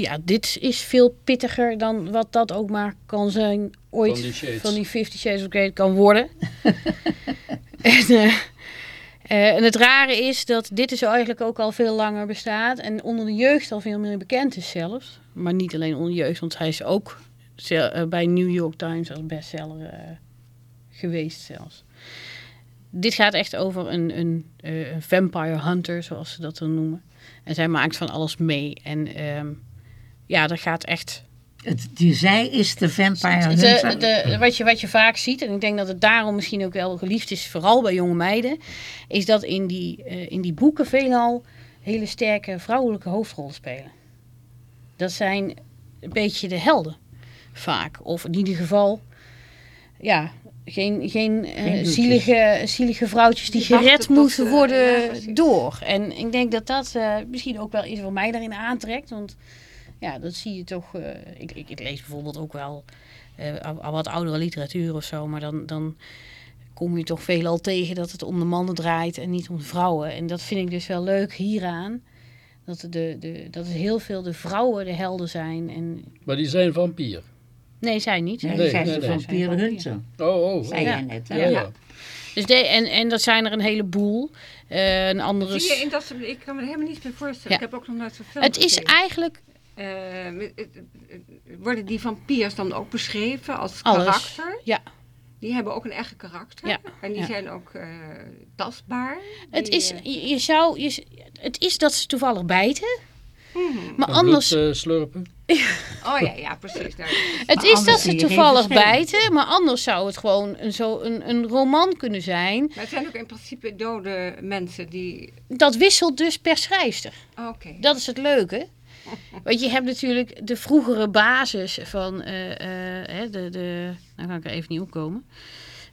H: ja, dit is veel pittiger dan wat dat ook maar kan zijn ooit
A: Van die
H: van die Fifty Shades of Grey kan worden. en, eh, eh, en het rare is dat dit dus eigenlijk ook al veel langer bestaat. En onder de jeugd al veel meer bekend is zelfs. Maar niet alleen onder de jeugd, want hij is ook eh, bij New York Times als bestseller geweest zelfs. Dit gaat echt over een, een, een vampire hunter, zoals ze dat dan noemen. En zij maakt van alles mee. En ehm, ja, er gaat echt
B: Het, die zij is de vampire
H: de, de, wat, je, wat je vaak ziet, en ik denk dat het daarom misschien ook wel geliefd is, vooral bij jonge meiden, is dat in die, eh, in die boeken veelal hele sterke vrouwelijke hoofdrollen spelen. Dat zijn een beetje de helden, vaak. Of in ieder geval, ja, geen, geen, eh,
B: Geen
H: zielige, zielige vrouwtjes die gered moeten
D: ze-
H: worden
D: ja,
H: door. En ik denk dat dat eh, misschien ook wel is wat mij daarin aantrekt, want ja, dat zie je toch. eh, ik, ik, ik lees bijvoorbeeld ook wel eh, al- al wat oudere literatuur of zo, maar dan, dan kom je toch veelal tegen dat het om de mannen draait en niet om de vrouwen. En dat vind ik dus wel leuk hieraan. Dat, de, de, dat heel veel de vrouwen de helden zijn. En,
A: Maar die zijn vampier.
H: nee, zij niet.
B: Nee,
A: Nee,
B: zij is
A: nee, nee.
B: vampire hunter.
A: Oh, oh.
B: Zei
H: Ja.
B: jij net, hè?
A: Ja,
H: Ja.
A: ja.
H: Dus de, en, en dat zijn er een heleboel. Eh een andere.
D: Zie je, in dat, ik kan me er helemaal niets meer voorstellen.
H: Ja.
D: Ik heb ook nog nooit zo'n film
H: Het is eigenlijk
D: Eh, het- het- worden die vampiers dan ook beschreven als
H: alles.
D: karakter?
H: Ja.
D: Die hebben ook een eigen karakter.
H: Ja,
D: En die
H: ja.
D: zijn ook eh, tastbaar.
H: Het
D: Die,
H: is,
D: eh,
H: je, je zou, je, het is dat ze toevallig bijten. Maar
A: En
H: anders,
A: bloed, eh, slurpen.
D: Oh ja, ja, precies. Nou,
H: het
B: maar
H: is dat ze toevallig bijten, maar anders zou het gewoon een, zo een, een roman kunnen zijn.
D: maar het zijn ook in principe dode mensen die...
H: Dat wisselt dus per schrijfster.
D: Oké.
H: Dat is het leuke. Want je hebt natuurlijk de vroegere basis van hè, de, de. Nou kan ik er even niet opkomen.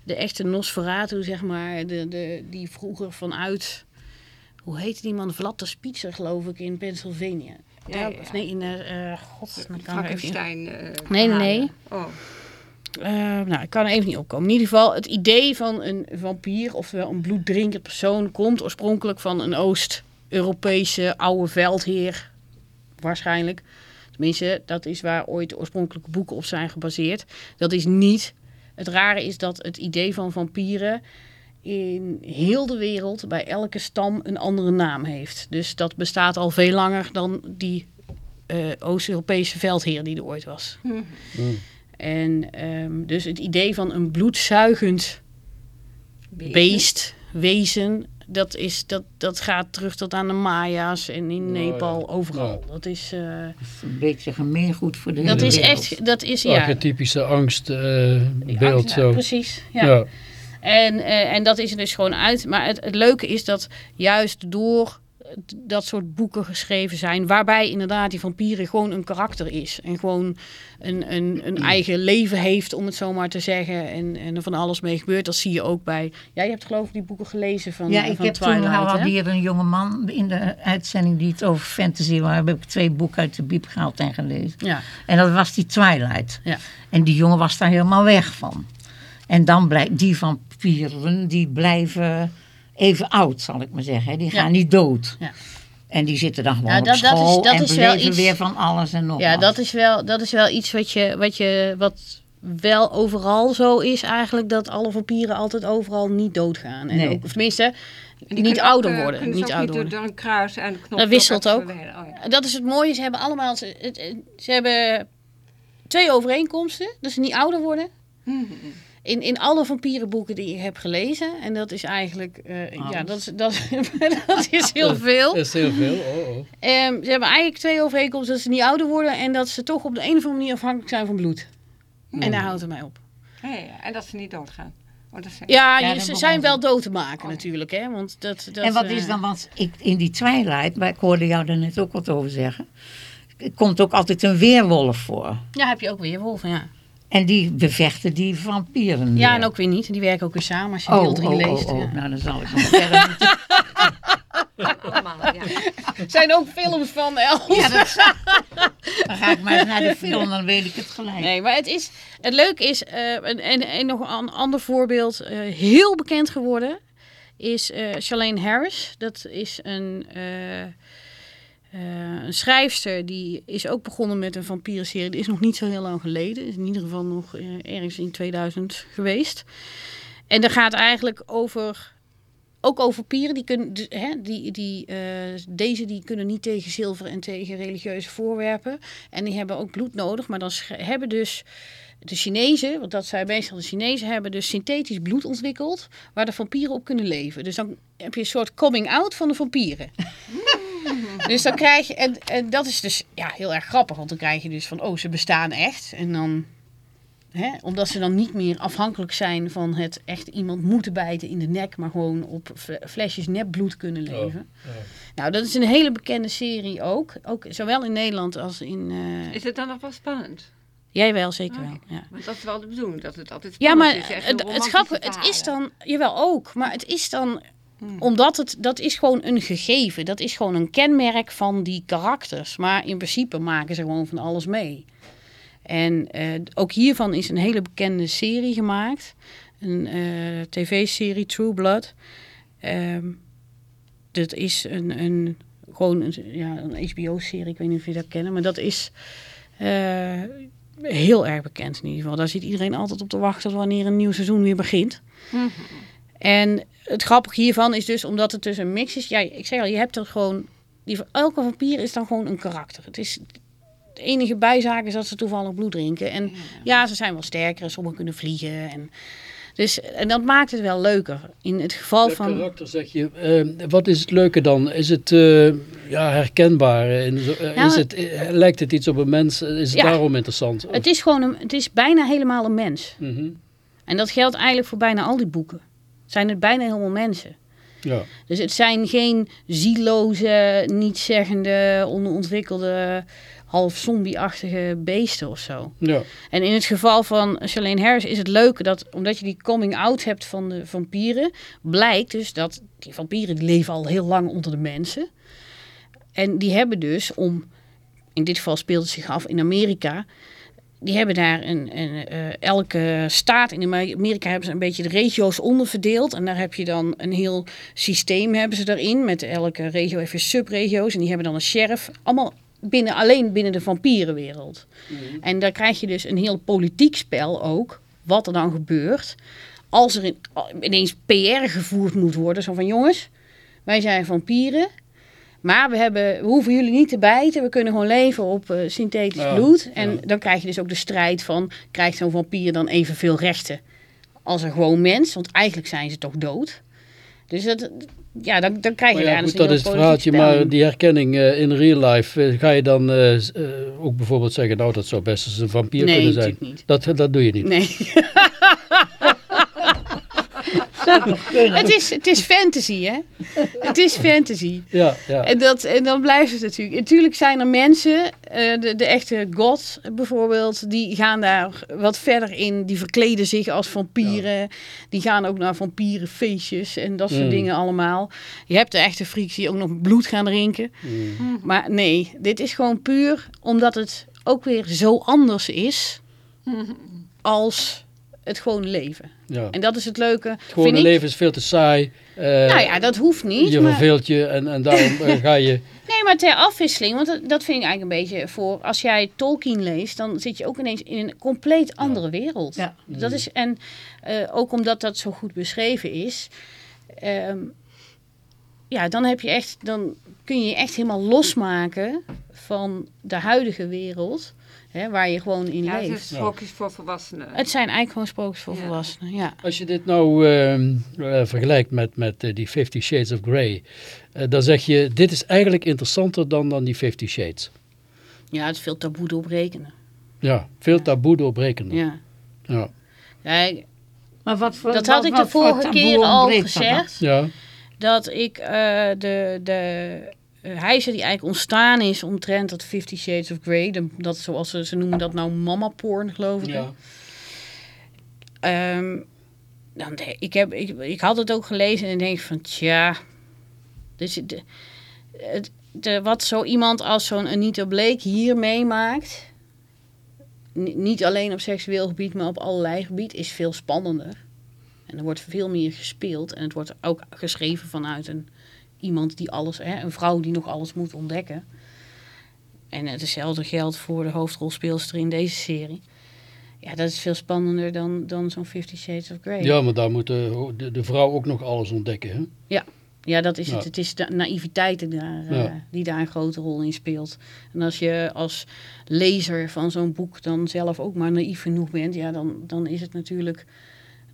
H: De echte Nosferatu, zeg maar. De, de, die vroeger vanuit. Hoe heette die man? Vlatter Spitzer, geloof ik, in Pennsylvania.
D: Ja,
H: Ja,
D: ja,
H: Of nee, in. eh eh, God, dan kan ik even niet-
D: Frankenstein. eh,
H: Nee, nee, nee.
D: Oh.
H: Nou, ik kan er even niet opkomen. In ieder geval, het idee van een vampier, oftewel een bloeddrinkend persoon, komt oorspronkelijk van een Oost-Europese oude veldheer. Waarschijnlijk. Tenminste, dat is waar ooit de oorspronkelijke boeken op zijn gebaseerd. Dat is niet. Het rare is dat het idee van vampieren in heel de wereld bij elke stam een andere naam heeft. Dus dat bestaat al veel langer dan die eh, Oost-Europese veldheer die er ooit was. En ehm, dus het idee van een bloedzuigend beest, wezen, dat, is, dat, dat gaat terug tot aan de Maya's en in
A: Nou,
H: Nepal,
A: ja.
H: overal.
A: Nou.
H: Dat is, eh,
B: Een beetje gemeengoed voor de
H: dat
B: hele
H: is
B: wereld.
H: echt, dat is,
A: Ja.
H: ja.
A: Archetypische angstbeeld
H: angst, ja,
A: zo.
H: Precies, ja.
A: Ja.
H: En, eh, en dat is er dus gewoon uit. Maar het, het leuke is dat juist door dat soort boeken geschreven zijn, waarbij inderdaad die vampieren gewoon een karakter is. En gewoon een, een, een eigen leven heeft, om het zo maar te zeggen. En, en er van alles mee gebeurt. Dat zie je ook bij... Jij hebt geloof ik die boeken gelezen van,
B: Ja,
H: van
B: ik heb
H: Twilight,
B: toen had hier een jonge man in de uitzending die het over fantasy was. Heb ik twee boeken uit de biep gehaald en gelezen.
H: Ja,
B: En dat was die Twilight.
H: ja.
B: En die jongen was daar helemaal weg van. En dan blijkt die vampieren, die blijven even oud, zal ik maar zeggen. Die gaan
H: Ja.
B: niet dood.
H: Ja.
B: En die zitten dan gewoon op
H: dat- dat is-
B: school
H: dat
B: en
H: is wel
B: beleven
H: iets-
B: weer van alles en nog
H: Ja,
B: wat.
H: dat is wel, dat is wel iets wat, je, wat, je, wat wel overal zo is eigenlijk. Dat alle vampieren altijd overal niet doodgaan. En
B: Nee.
H: ook, of tenminste,
D: En die
H: niet ouder
D: ook, eh,
H: worden. Niet ouder
D: niet
H: worden.
D: door een kruis en knop.
H: Dat wisselt ook.
D: Oh, ja.
H: En dat is het mooie. Ze hebben allemaal ze hebben twee overeenkomsten. Dat ze niet ouder worden.
D: Mhm.
H: In, in alle vampierenboeken die ik heb gelezen. En dat is eigenlijk... eh, ja, dat, is- dat, dat is heel veel.
A: Dat is heel veel. Oh, oh.
H: Ehm, ze hebben eigenlijk twee overeenkomsten. Dat ze niet ouder worden. En dat ze toch op de een of andere manier afhankelijk zijn van bloed. En daar houdt het mij op.
D: Ja. En dat ze niet doodgaan. Oh, dat zijn...
H: Ja, ze
B: begon
H: zijn wel dood te maken
D: Oh,
H: natuurlijk. Hè? Want dat, dat,
B: en wat
H: eh,
B: is dan, want ik, in die Twilight, maar ik hoorde jou daar net ook wat over zeggen. Komt ook altijd een weerwolf voor.
H: Ja, heb je ook weer wolven, ja.
B: En die bevechten die vampieren.
H: Ja,
B: weer.
H: en ook weer niet. Die werken ook weer samen als je
B: Oh,
H: deel 3
B: oh,
H: leest.
B: oh, oh.
H: ja.
B: Nou, dan zal ik nog verder
D: allemaal. Ja.
H: Er zijn ook films van Els.
B: Ja, dat Dan ga ik maar naar de film, dan weet ik het gelijk.
H: Nee, maar het, is, het leuke is, eh, en, en, en nog een ander voorbeeld, eh, heel bekend geworden, is eh Charlene Harris. Dat is een, eh, een schrijfster, die is ook begonnen met een vampierenserie. Die is nog niet zo heel lang geleden, is in ieder geval nog eh, ergens in 2000 geweest. En dat gaat eigenlijk over ook over vampieren, die kunnen, de- hè, die, die, eh, deze die kunnen niet tegen zilver en tegen religieuze voorwerpen. En die hebben ook bloed nodig. Maar dan hebben dus de Chinezen, want dat zijn meestal de Chinezen, hebben dus synthetisch bloed ontwikkeld waar de vampieren op kunnen leven. Dus dan heb je een soort coming out van de vampieren. dus dan krijg je, en, en dat is dus ja, heel erg grappig, want dan krijg je dus van, oh, ze bestaan echt. En dan Hè? Omdat ze dan niet meer afhankelijk zijn van het echt iemand moeten bijten in de nek, maar gewoon op fle- flesjes nepbloed kunnen leven. Nou, dat is een hele bekende serie ook. ook zowel in Nederland als in. eh,
D: Is het dan nog wel spannend?
H: Jij wel, zeker wel. Ja.
D: Want dat is wel de bedoeling, dat het altijd
H: Ja,
D: spannend
H: maar
D: is.
H: het, het grappige, het is dan, jawel ook, maar het is dan, omdat het, dat is gewoon een gegeven. Dat is gewoon een kenmerk van die karakters. Maar in principe maken ze gewoon van alles mee. En eh, ook hiervan is een hele bekende serie gemaakt. Een eh, tv-serie, True Blood. Ehm dat is een, een, gewoon een, ja, een HBO-serie, ik weet niet of je dat kennen, maar dat is eh, heel erg bekend in ieder geval. Daar zit iedereen altijd op te wachten wanneer een nieuw seizoen weer begint. En het grappige hiervan is dus, omdat het dus een mix is, ja, ik zeg al, je hebt er gewoon, die, elke vampier is dan gewoon een karakter. Het is, de enige bijzaak is dat ze toevallig bloed drinken. En ja, ze zijn wel sterker en sommigen kunnen vliegen. En, dus, en dat maakt het wel leuker. In het geval van...
A: karakter zeg je. eh, wat is het leuke dan? Is het eh, ja, herkenbaar? Eh,
H: Nou,
A: is het, eh, lijkt het iets op een mens? Is het
H: Ja.
A: daarom interessant?
H: Het is gewoon een, het is bijna helemaal een mens.
A: Mhm.
H: En dat geldt eigenlijk voor bijna al die boeken. Zijn het bijna helemaal mensen.
A: Ja.
H: Dus het zijn geen zieloze, nietszeggende, onderontwikkelde, half zombie-achtige beesten of zo.
A: Ja.
H: En in het geval van Charlene Harris is het leuke dat, omdat je die coming out hebt van de vampieren, blijkt dus dat die vampieren die leven al heel lang onder de mensen. En die hebben dus om, in dit geval speelt het zich af in Amerika, die hebben daar een, een eh, elke staat in Amerika hebben ze een beetje de regio's onderverdeeld. En daar heb je dan een heel systeem hebben ze daarin. Met elke regio even subregio's. En die hebben dan een sheriff. Allemaal binnen, alleen binnen de vampierenwereld. En daar krijg je dus een heel politiek spel ook. Wat er dan gebeurt. Als er in- ineens PR gevoerd moet worden. Zo van jongens, wij zijn vampieren. Maar we, hebben, we hoeven jullie niet te bijten. We kunnen gewoon leven op eh, synthetisch
A: Ja,
H: bloed. En
A: ja.
H: dan krijg je dus ook de strijd van... krijgt zo'n vampier dan evenveel rechten als een gewoon mens? Want eigenlijk zijn ze toch dood? Dus dat, ja, dan, dan krijg je
A: ja,
H: daar dus
A: goed,
H: een
A: dat is het verhaaltje, maar die herkenning eh, in real life, eh, ga je dan ook bijvoorbeeld zeggen, nou dat zou best eens een vampier
H: Nee,
A: kunnen zijn.
H: natuurlijk niet.
A: Dat, dat doe je niet.
H: Nee. het, is, het is fantasy, hè? Het is fantasy.
A: Ja, ja.
H: En, dat, en dan blijft het natuurlijk. Natuurlijk zijn er mensen, eh, de, de echte gods bijvoorbeeld, die gaan daar wat verder in. Die verkleden zich als vampieren. Die gaan ook naar vampierenfeestjes en dat soort
A: Mm.
H: dingen allemaal. Je hebt de echte freaks die ook nog bloed gaan drinken.
A: Mm.
H: Maar nee, dit is gewoon puur omdat het ook weer zo anders is als het gewone leven.
A: ja.
H: En dat is het leuke.
A: Het gewone
H: vind ik.
A: leven is veel te saai. eh,
H: Nou ja, dat hoeft niet.
A: je
H: maar...
A: verveelt je en, en daarom eh, ga je...
H: Nee, maar ter afwisseling, want dat, dat vind ik eigenlijk een beetje voor... Als jij Tolkien leest, dan zit je ook ineens in een compleet andere wereld.
B: Ja.
H: Dat is, en eh, ook omdat dat zo goed beschreven is... ehm, ja, dan heb je echt... Dan kun je je echt helemaal losmaken van de huidige wereld... Hè, waar je gewoon in
D: Ja, het
H: leeft.
D: is sprookjes voor volwassenen.
H: Het zijn eigenlijk gewoon sprookjes voor
D: Ja.
H: volwassenen, ja.
A: Als je dit nou ehm, eh, vergelijkt met, met eh, die Fifty Shades of Grey, eh, dan zeg je, dit is eigenlijk interessanter dan, dan die Fifty Shades.
H: Ja, het is veel taboe doorbreken.
A: Ja, veel taboe doorbrekender.
H: Ja.
A: Ja.
H: Ja,
B: Maar wat voor,
H: Dat
B: wat-
H: had ik de vorige keer al gezegd.
A: ja.
H: dat ik eh, de, de uh, hijzer die eigenlijk ontstaan is omtrent dat Fifty Shades of Grey, de, dat zoals ze, ze noemen dat nou mama porn geloof ik.
A: ja.
H: Ehm, dan, de- ik, heb, ik, ik had het ook gelezen en ik denk van tja, dus de, het, de, wat zo iemand als zo'n Anita Blake hier meemaakt... ni- niet alleen op seksueel gebied, maar op allerlei gebied... is veel spannender. En er wordt veel meer gespeeld. En het wordt ook geschreven vanuit een, iemand die alles... Hè, een vrouw die nog alles moet ontdekken. En hetzelfde geldt voor de hoofdrolspeelster in deze serie. Ja, dat is veel spannender dan, dan zo'n Fifty Shades of Grey.
A: Ja, maar daar moet de, de, de vrouw ook nog alles ontdekken. Hè?
H: Ja, dat is
A: Ja.
H: het. Het is de naïviteit die daar, eh,
A: Ja.
H: die daar een grote rol in speelt. En als je als lezer van zo'n boek dan zelf ook maar naïef genoeg bent, ja, dan, dan is het natuurlijk.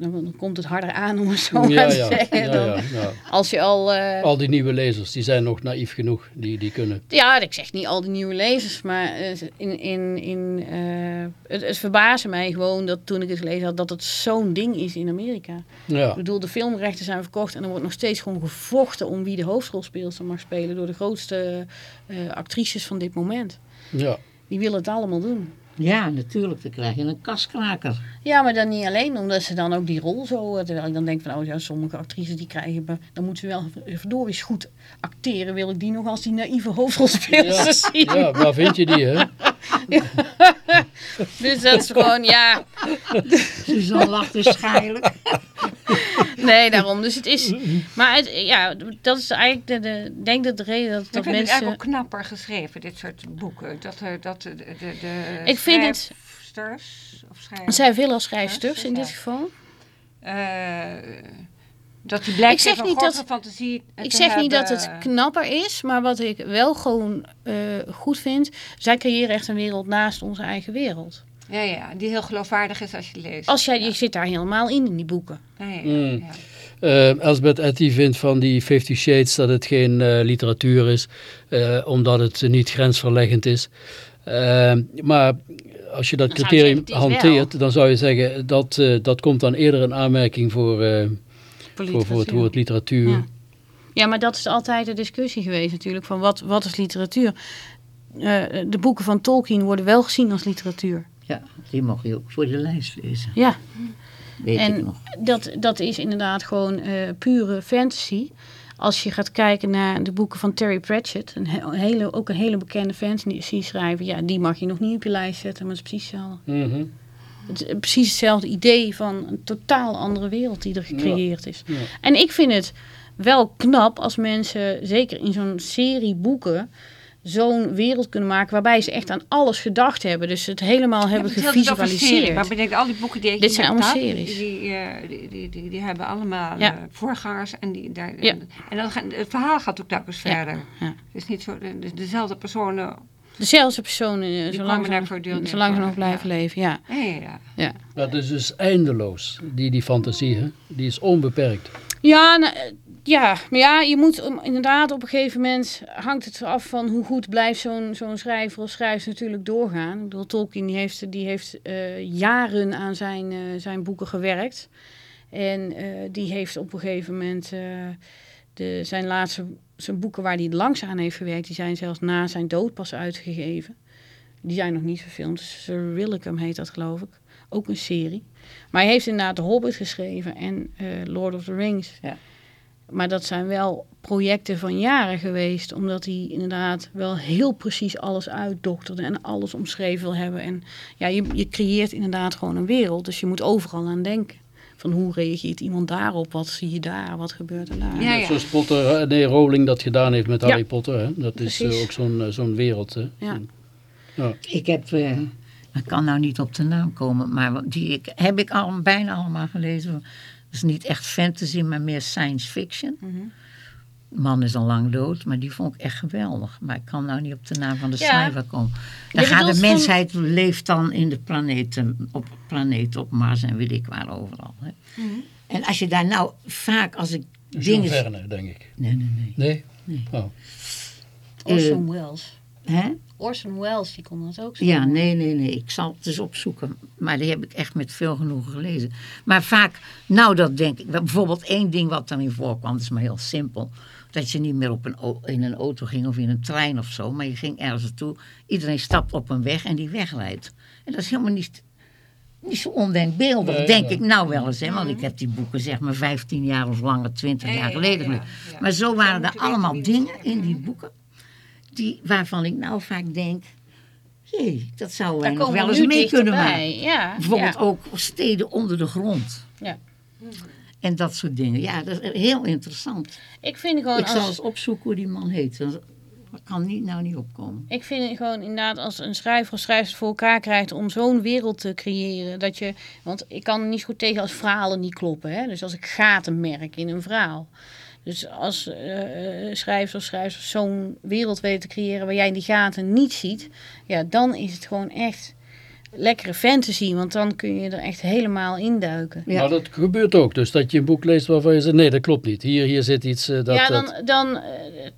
H: Dan, komt het harder aan om het zo
A: Ja,
H: maar te
A: ja,
H: zeggen.
A: ja,
H: dan,
A: ja, ja.
H: Als je al. eh,
A: Al die nieuwe lezers, die zijn nog naïef genoeg. Die, die kunnen.
H: ja, ik zeg niet al die nieuwe lezers, maar eh, in, in, in, eh, het, het verbaasde mij gewoon dat toen ik het gelezen had, dat het zo'n ding is in Amerika.
A: Ja,
H: Ik bedoel, de filmrechten zijn verkocht en er wordt nog steeds gewoon gevochten om wie de hoofdrolspeelster mag spelen door de grootste actrices van dit moment.
A: ja.
H: Die willen het allemaal doen.
B: Ja, natuurlijk, dan krijg je een kaskraker.
H: Ja, maar dan niet alleen omdat ze dan ook die rol zo... eh, Terwijl ik dan denk van, oh ja, sommige actrices die krijgen... Dan moeten ze wel verdorie eens goed acteren. Wil ik die nog als die naïeve hoofdrolspeelster
A: Ja,
H: zien?
A: ja, waar vind je die, hè?
H: Dus dat is gewoon, ja...
B: Suzanne lacht dus schijnlijk.
H: Nee, daarom. Dus het is... Maar het, ja, dat is eigenlijk de... de ik denk dat de reden dat,
D: Ik
H: dat
D: vind het
H: mensen...
D: eigenlijk ook knapper geschreven, dit soort boeken. Dat, eh, dat de, de, de
H: Ik vind het-
D: of schrijvers,
H: Het zijn veel als schrijfsters in dit geval.
D: eh, dat die blijkt
H: Ik zeg niet dat-
D: fantasie
H: Ik zeg niet dat het knapper is, maar wat ik wel gewoon eh, goed vind, zij creëren echt een wereld naast onze eigen wereld.
D: Ja, ja, die heel geloofwaardig is als je leest.
H: Als jij, je zit daar helemaal in, in die boeken.
D: Ja, ja,
A: Mm.
D: ja.
A: Eh Elsbeth Etty vindt van die Fifty Shades dat het geen eh, literatuur is, eh, omdat het niet grensverleggend is. Eh, maar als je dat
H: Dan
A: criterium hanteert, dan zou je zeggen dat eh, dat komt dan eerder een aanmerking voor, eh, voor, voor het woord literatuur.
H: Ja. Ja, maar dat is altijd de discussie geweest natuurlijk, van wat, wat is literatuur? Eh, de boeken van Tolkien worden wel gezien als literatuur.
B: Ja, die mag je ook voor de lijst lezen.
H: Ja,
B: Weet ik
H: en
B: nog.
H: dat, dat is inderdaad gewoon eh, pure fantasy. Als je gaat kijken naar de boeken van Terry Pratchett, een he- hele, ook een hele bekende fantasy-schrijver, ja, die mag je nog niet op je lijst zetten, maar het is precies hetzelfde.
A: Mhm.
H: Het is precies hetzelfde idee van een totaal andere wereld die er gecreëerd is.
A: Ja.
H: En ik vind het wel knap als mensen, zeker in zo'n serie boeken, zo'n wereld kunnen maken waarbij ze echt aan alles gedacht hebben. Dus het helemaal hebben gevisualiseerd.
D: Maar bedenk, al die boeken die ik
H: Dit zijn allemaal series.
D: Die, eh, die, die, die, die hebben allemaal
H: Ja.
D: eh, voorgangers. En, die, daar,
H: Ja.
D: en dan het verhaal gaat ook telkens
H: Ja,
D: verder.
H: ja.
D: Het is niet zo, de, de- dezelfde personen.
H: Dezelfde personen, eh, zolang,
D: daar
H: ze, nog- zolang ze
D: voor,
H: nog blijven
D: ja.
H: leven. Ja.
D: Ja, ja, ja.
H: Ja.
A: Dat is dus eindeloos, die, die fantasie, hè? die is onbeperkt.
H: Ja, nou, ja, maar ja, je moet inderdaad op een gegeven moment hangt het af van hoe goed blijft zo'n zo'n schrijver of schrijver natuurlijk doorgaan. Ik bedoel, Tolkien die heeft, die heeft eh, jaren aan zijn, eh, zijn boeken gewerkt. En eh, die heeft op een gegeven moment de, zijn laatste zijn boeken waar hij het aan heeft gewerkt, die zijn zelfs na zijn dood pas uitgegeven. Die zijn nog niet verfilmd. Sir Willicum heet dat geloof ik. Ook een serie. Maar hij heeft inderdaad The Hobbit geschreven en Lord of the Rings.
B: Ja.
H: Maar dat zijn wel projecten van jaren geweest. Omdat hij inderdaad wel heel precies alles uitdokterde en alles omschreven wil hebben. En ja, je, je creëert inderdaad gewoon een wereld. Dus je moet overal aan denken. Van hoe reageert iemand daarop? Wat zie je daar? Wat gebeurt er daar?
D: Ja, ja.
A: Zoals Potter, eh, nee, Rowling dat gedaan heeft met
H: Ja.
A: Harry Potter. Hè? Dat is eh, ook zo'n eh, zo'n wereld. Hè?
H: Ja.
A: Ja.
B: Ik heb, eh, ik kan nou niet op de naam komen, maar die ik, heb ik al, bijna allemaal gelezen. Het is niet echt fantasy, maar meer science fiction.
H: Mhm.
B: De man is al lang dood, maar die vond ik echt geweldig. Maar ik kan nou niet op de naam van de
H: Ja.
B: schrijver komen. Dan gaat de
H: van-
B: mensheid leeft dan in de planeten, op planeten, op Mars en weet ik waar overal. Hè.
H: Mhm.
B: En als je daar nou vaak, als ik
A: Jules
B: dingen...
A: Verne, denk ik.
B: Nee, nee, nee.
A: Nee?
B: Nee.
A: Oh.
H: Orson Welles.
B: Hè?
H: Orson Welles, die kon dat ook zo.
B: Ja, nee, nee, nee. Ik zal het eens opzoeken. Maar die heb ik echt met veel genoegen gelezen. Maar vaak, nou dat denk ik. Bijvoorbeeld één ding wat daarin voorkwam, dat is maar heel simpel. Dat je niet meer op een, in een auto ging of in een trein of zo. Maar je ging ergens naartoe. Iedereen stapt op een weg en die weg rijdt. En dat is helemaal niet, niet zo ondenkbeeldig.
A: Nee,
B: denk
A: nee.
B: ik nou wel eens. Hè? Want ik heb die boeken zeg maar 15 jaar of langer, 20
D: Ja,
B: jaar
D: ja,
B: geleden
D: ja,
B: gelezen.
D: ja.
B: Maar zo waren er allemaal dingen in die boeken. Die, waarvan ik nou vaak denk... Jee, dat wij nog
H: komen
B: wel
H: we
B: eens mee kunnen maken.
H: Ja,
B: Bijvoorbeeld
H: ja.
B: ook steden onder de grond.
H: Ja.
B: En dat soort dingen. Ja, dat is heel interessant.
H: Ik vind gewoon
B: Ik zal
H: als,
B: eens opzoeken hoe die man heet. Dat kan niet, nou niet opkomen.
H: Ik vind het gewoon inderdaad als een schrijver of schrijver voor elkaar krijgt om zo'n wereld te creëren. Dat je, want ik kan niet zo goed tegen als verhalen niet kloppen. Hè? Dus als ik gaten merk in een verhaal. Dus als eh eh, schrijvers of schrijvers zo'n wereld weten te creëren waar jij die gaten niet ziet. Ja, dan is het gewoon echt lekkere fantasy. Want dan kun je er echt helemaal induiken.
B: Ja.
A: Maar dat gebeurt ook. Dus dat je een boek leest waarvan je zegt, nee, dat klopt niet. Hier, hier zit iets eh, dat...
H: ja, dan, dan, eh,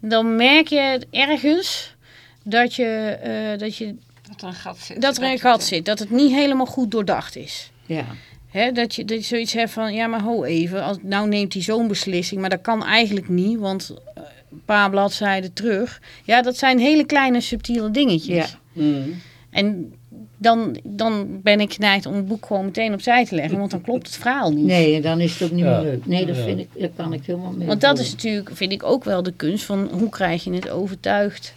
H: dan merk je ergens dat, je, eh, dat, je,
D: Dat er een gat zit.
H: dat er een
D: het,
H: gat
D: eh,
H: zit. Dat het niet helemaal goed doordacht is.
B: Ja.
H: Hè, dat, je, dat je zoiets hebt van, ja maar ho even, als, nou neemt hij zo'n beslissing, maar dat kan eigenlijk niet, want eh, een paar bladzijden terug. Ja, dat zijn hele kleine subtiele dingetjes.
B: Ja.
A: Mm.
H: En dan, dan ben ik geneigd om het boek gewoon meteen opzij te leggen, want dan klopt het verhaal niet.
B: Nee, dan is het ook niet
A: Ja.
B: meer leuk. Nee, dat, vind ik, dat kan ik helemaal mee.
H: Want dat
B: voelen.
H: is natuurlijk, vind ik ook wel de kunst van hoe krijg je het overtuigd.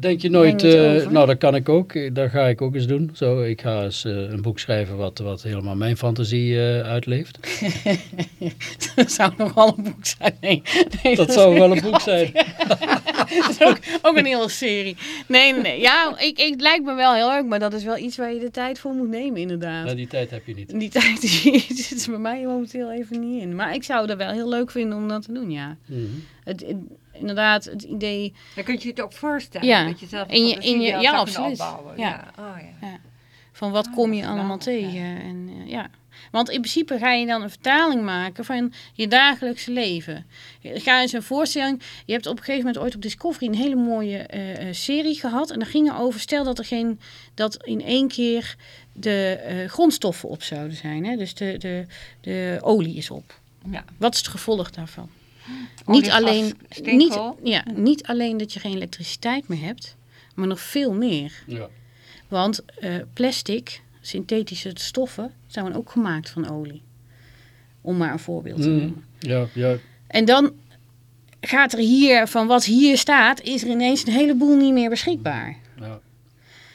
A: Denk je nooit, eh, nou dat kan ik ook, Eh, dat ga ik ook eens doen. Zo, ik ga eens eh, een boek schrijven wat, wat helemaal mijn fantasie uitleeft.
H: dat zou nog wel een boek zijn. Nee, nee,
A: Dat zou wel een boek zijn.
H: dat is ook, ook een hele serie. Nee, nee. Ja, ik, ik, het lijkt me wel heel leuk, maar dat is wel iets waar je de tijd voor moet nemen, inderdaad.
A: Ja, die tijd heb je niet.
H: Die tijd zit er bij mij momenteel even niet in. Maar ik zou het wel heel leuk vinden om dat te doen, ja.
A: Mhm.
H: Het, het- inderdaad, het idee...
D: Dan kun je het ook voorstellen.
H: Ja.
D: Dat je zelf
H: In je- in je- ja, absoluut.
D: opbouwen.
H: Ja.
D: Ja. Oh, ja.
H: van wat kom je allemaal
D: geweldig, ja.
H: tegen. En, eh, ja. Want in principe ga je dan een vertaling maken van je dagelijkse leven. Ga eens een voorstelling. Je hebt op een gegeven moment ooit op Discovery een hele mooie eh, eh, serie gehad. En daar ging het over, stel dat er geen, dat in één keer de grondstoffen op zouden zijn. Hè? Dus de, de, de olie is op.
D: Ja.
H: Wat is het gevolg daarvan? Niet, alleen, niet, ja, niet alleen dat je geen elektriciteit meer hebt, maar nog veel meer.
A: Ja.
H: Want eh, plastic, synthetische stoffen, zijn ook gemaakt van olie. Om maar een voorbeeld te
A: Mhm.
H: noemen.
A: Ja, ja.
H: En dan gaat er hier, van wat hier staat, is er ineens een heleboel niet meer beschikbaar.
A: Ja.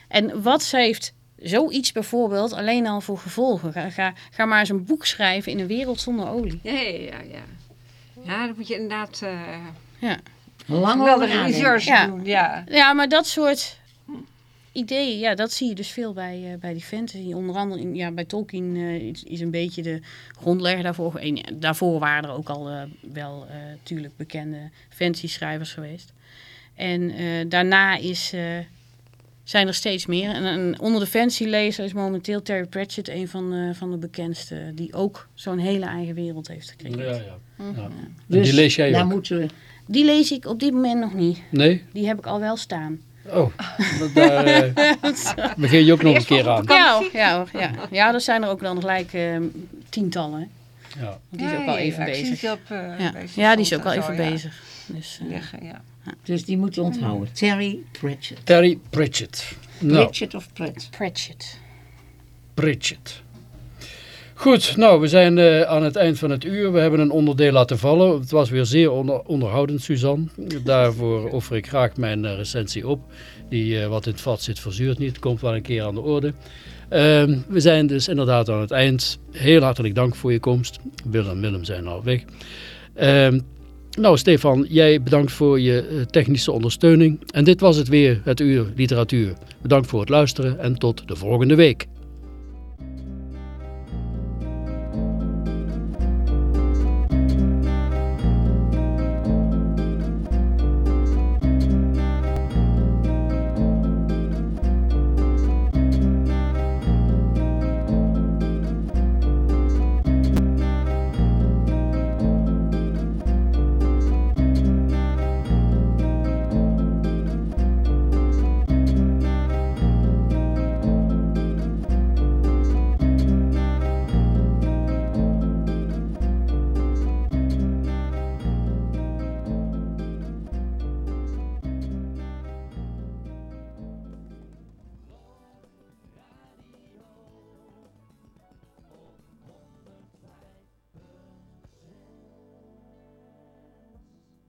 H: En wat heeft zoiets bijvoorbeeld alleen al voor gevolgen? Ga, ga, ga maar eens een boek schrijven in een wereld zonder olie.
D: Ja, ja, ja. Ja. Dan moet je inderdaad eh
H: Ja.
B: Lang
D: wel
B: over
D: de research
H: Ja.
D: doen. Ja.
H: Ja, maar dat soort ideeën, ja, dat zie je dus veel bij, eh, bij die fantasy. Onder andere in, ja, bij Tolkien eh, is, is een beetje de grondlegger daarvoor. En, ja, daarvoor waren er ook al eh, wel eh natuurlijk bekende fantasy schrijvers geweest. En eh, daarna is, eh, zijn er steeds meer. En, en onder de fantasy lezer is momenteel Terry Pratchett een van, eh, van de bekendste. Die ook zo'n hele eigen wereld heeft
A: Ja,
H: gecreëerd.
A: ja.
H: Mhm.
A: ja. En
B: Dus
A: die lees jij
B: daar
A: ook?
B: moeten we...
H: Die lees ik op dit moment nog niet.
A: Nee?
H: Die heb ik al wel staan.
A: Oh, daar eh, begin je ook nog een keer aan.
H: Ja, ja, ja. ja, er zijn er ook dan gelijk eh, tientallen. hè.
A: Ja.
H: Die is ook al even bezig.
D: eh,
H: Ja. ja, die is ook al
D: en
H: even
D: zo, ja.
H: bezig. Dus, eh,
D: ja.
B: Dus die moeten we onthouden. Terry Pratchett.
A: Terry Pratchett. Nou,
B: Pratchett of Pratt?
H: Pratchett.
A: Pratchett. Goed, nou, we zijn eh, aan het eind van het uur. We hebben een onderdeel laten vallen. Het was weer zeer onder- onderhoudend, Suzanne. Daarvoor offer ik graag mijn eh, recensie op. Die eh, wat in het vat zit, verzuurt niet. Het komt wel een keer aan de orde. Ehm, we zijn dus inderdaad aan het eind. Heel hartelijk dank voor je komst. Willem en Willem zijn al weg. Nou, Stefan, jij bedankt voor je eh, technische ondersteuning. En dit was het weer, het uur literatuur. Bedankt voor het luisteren en tot de volgende week.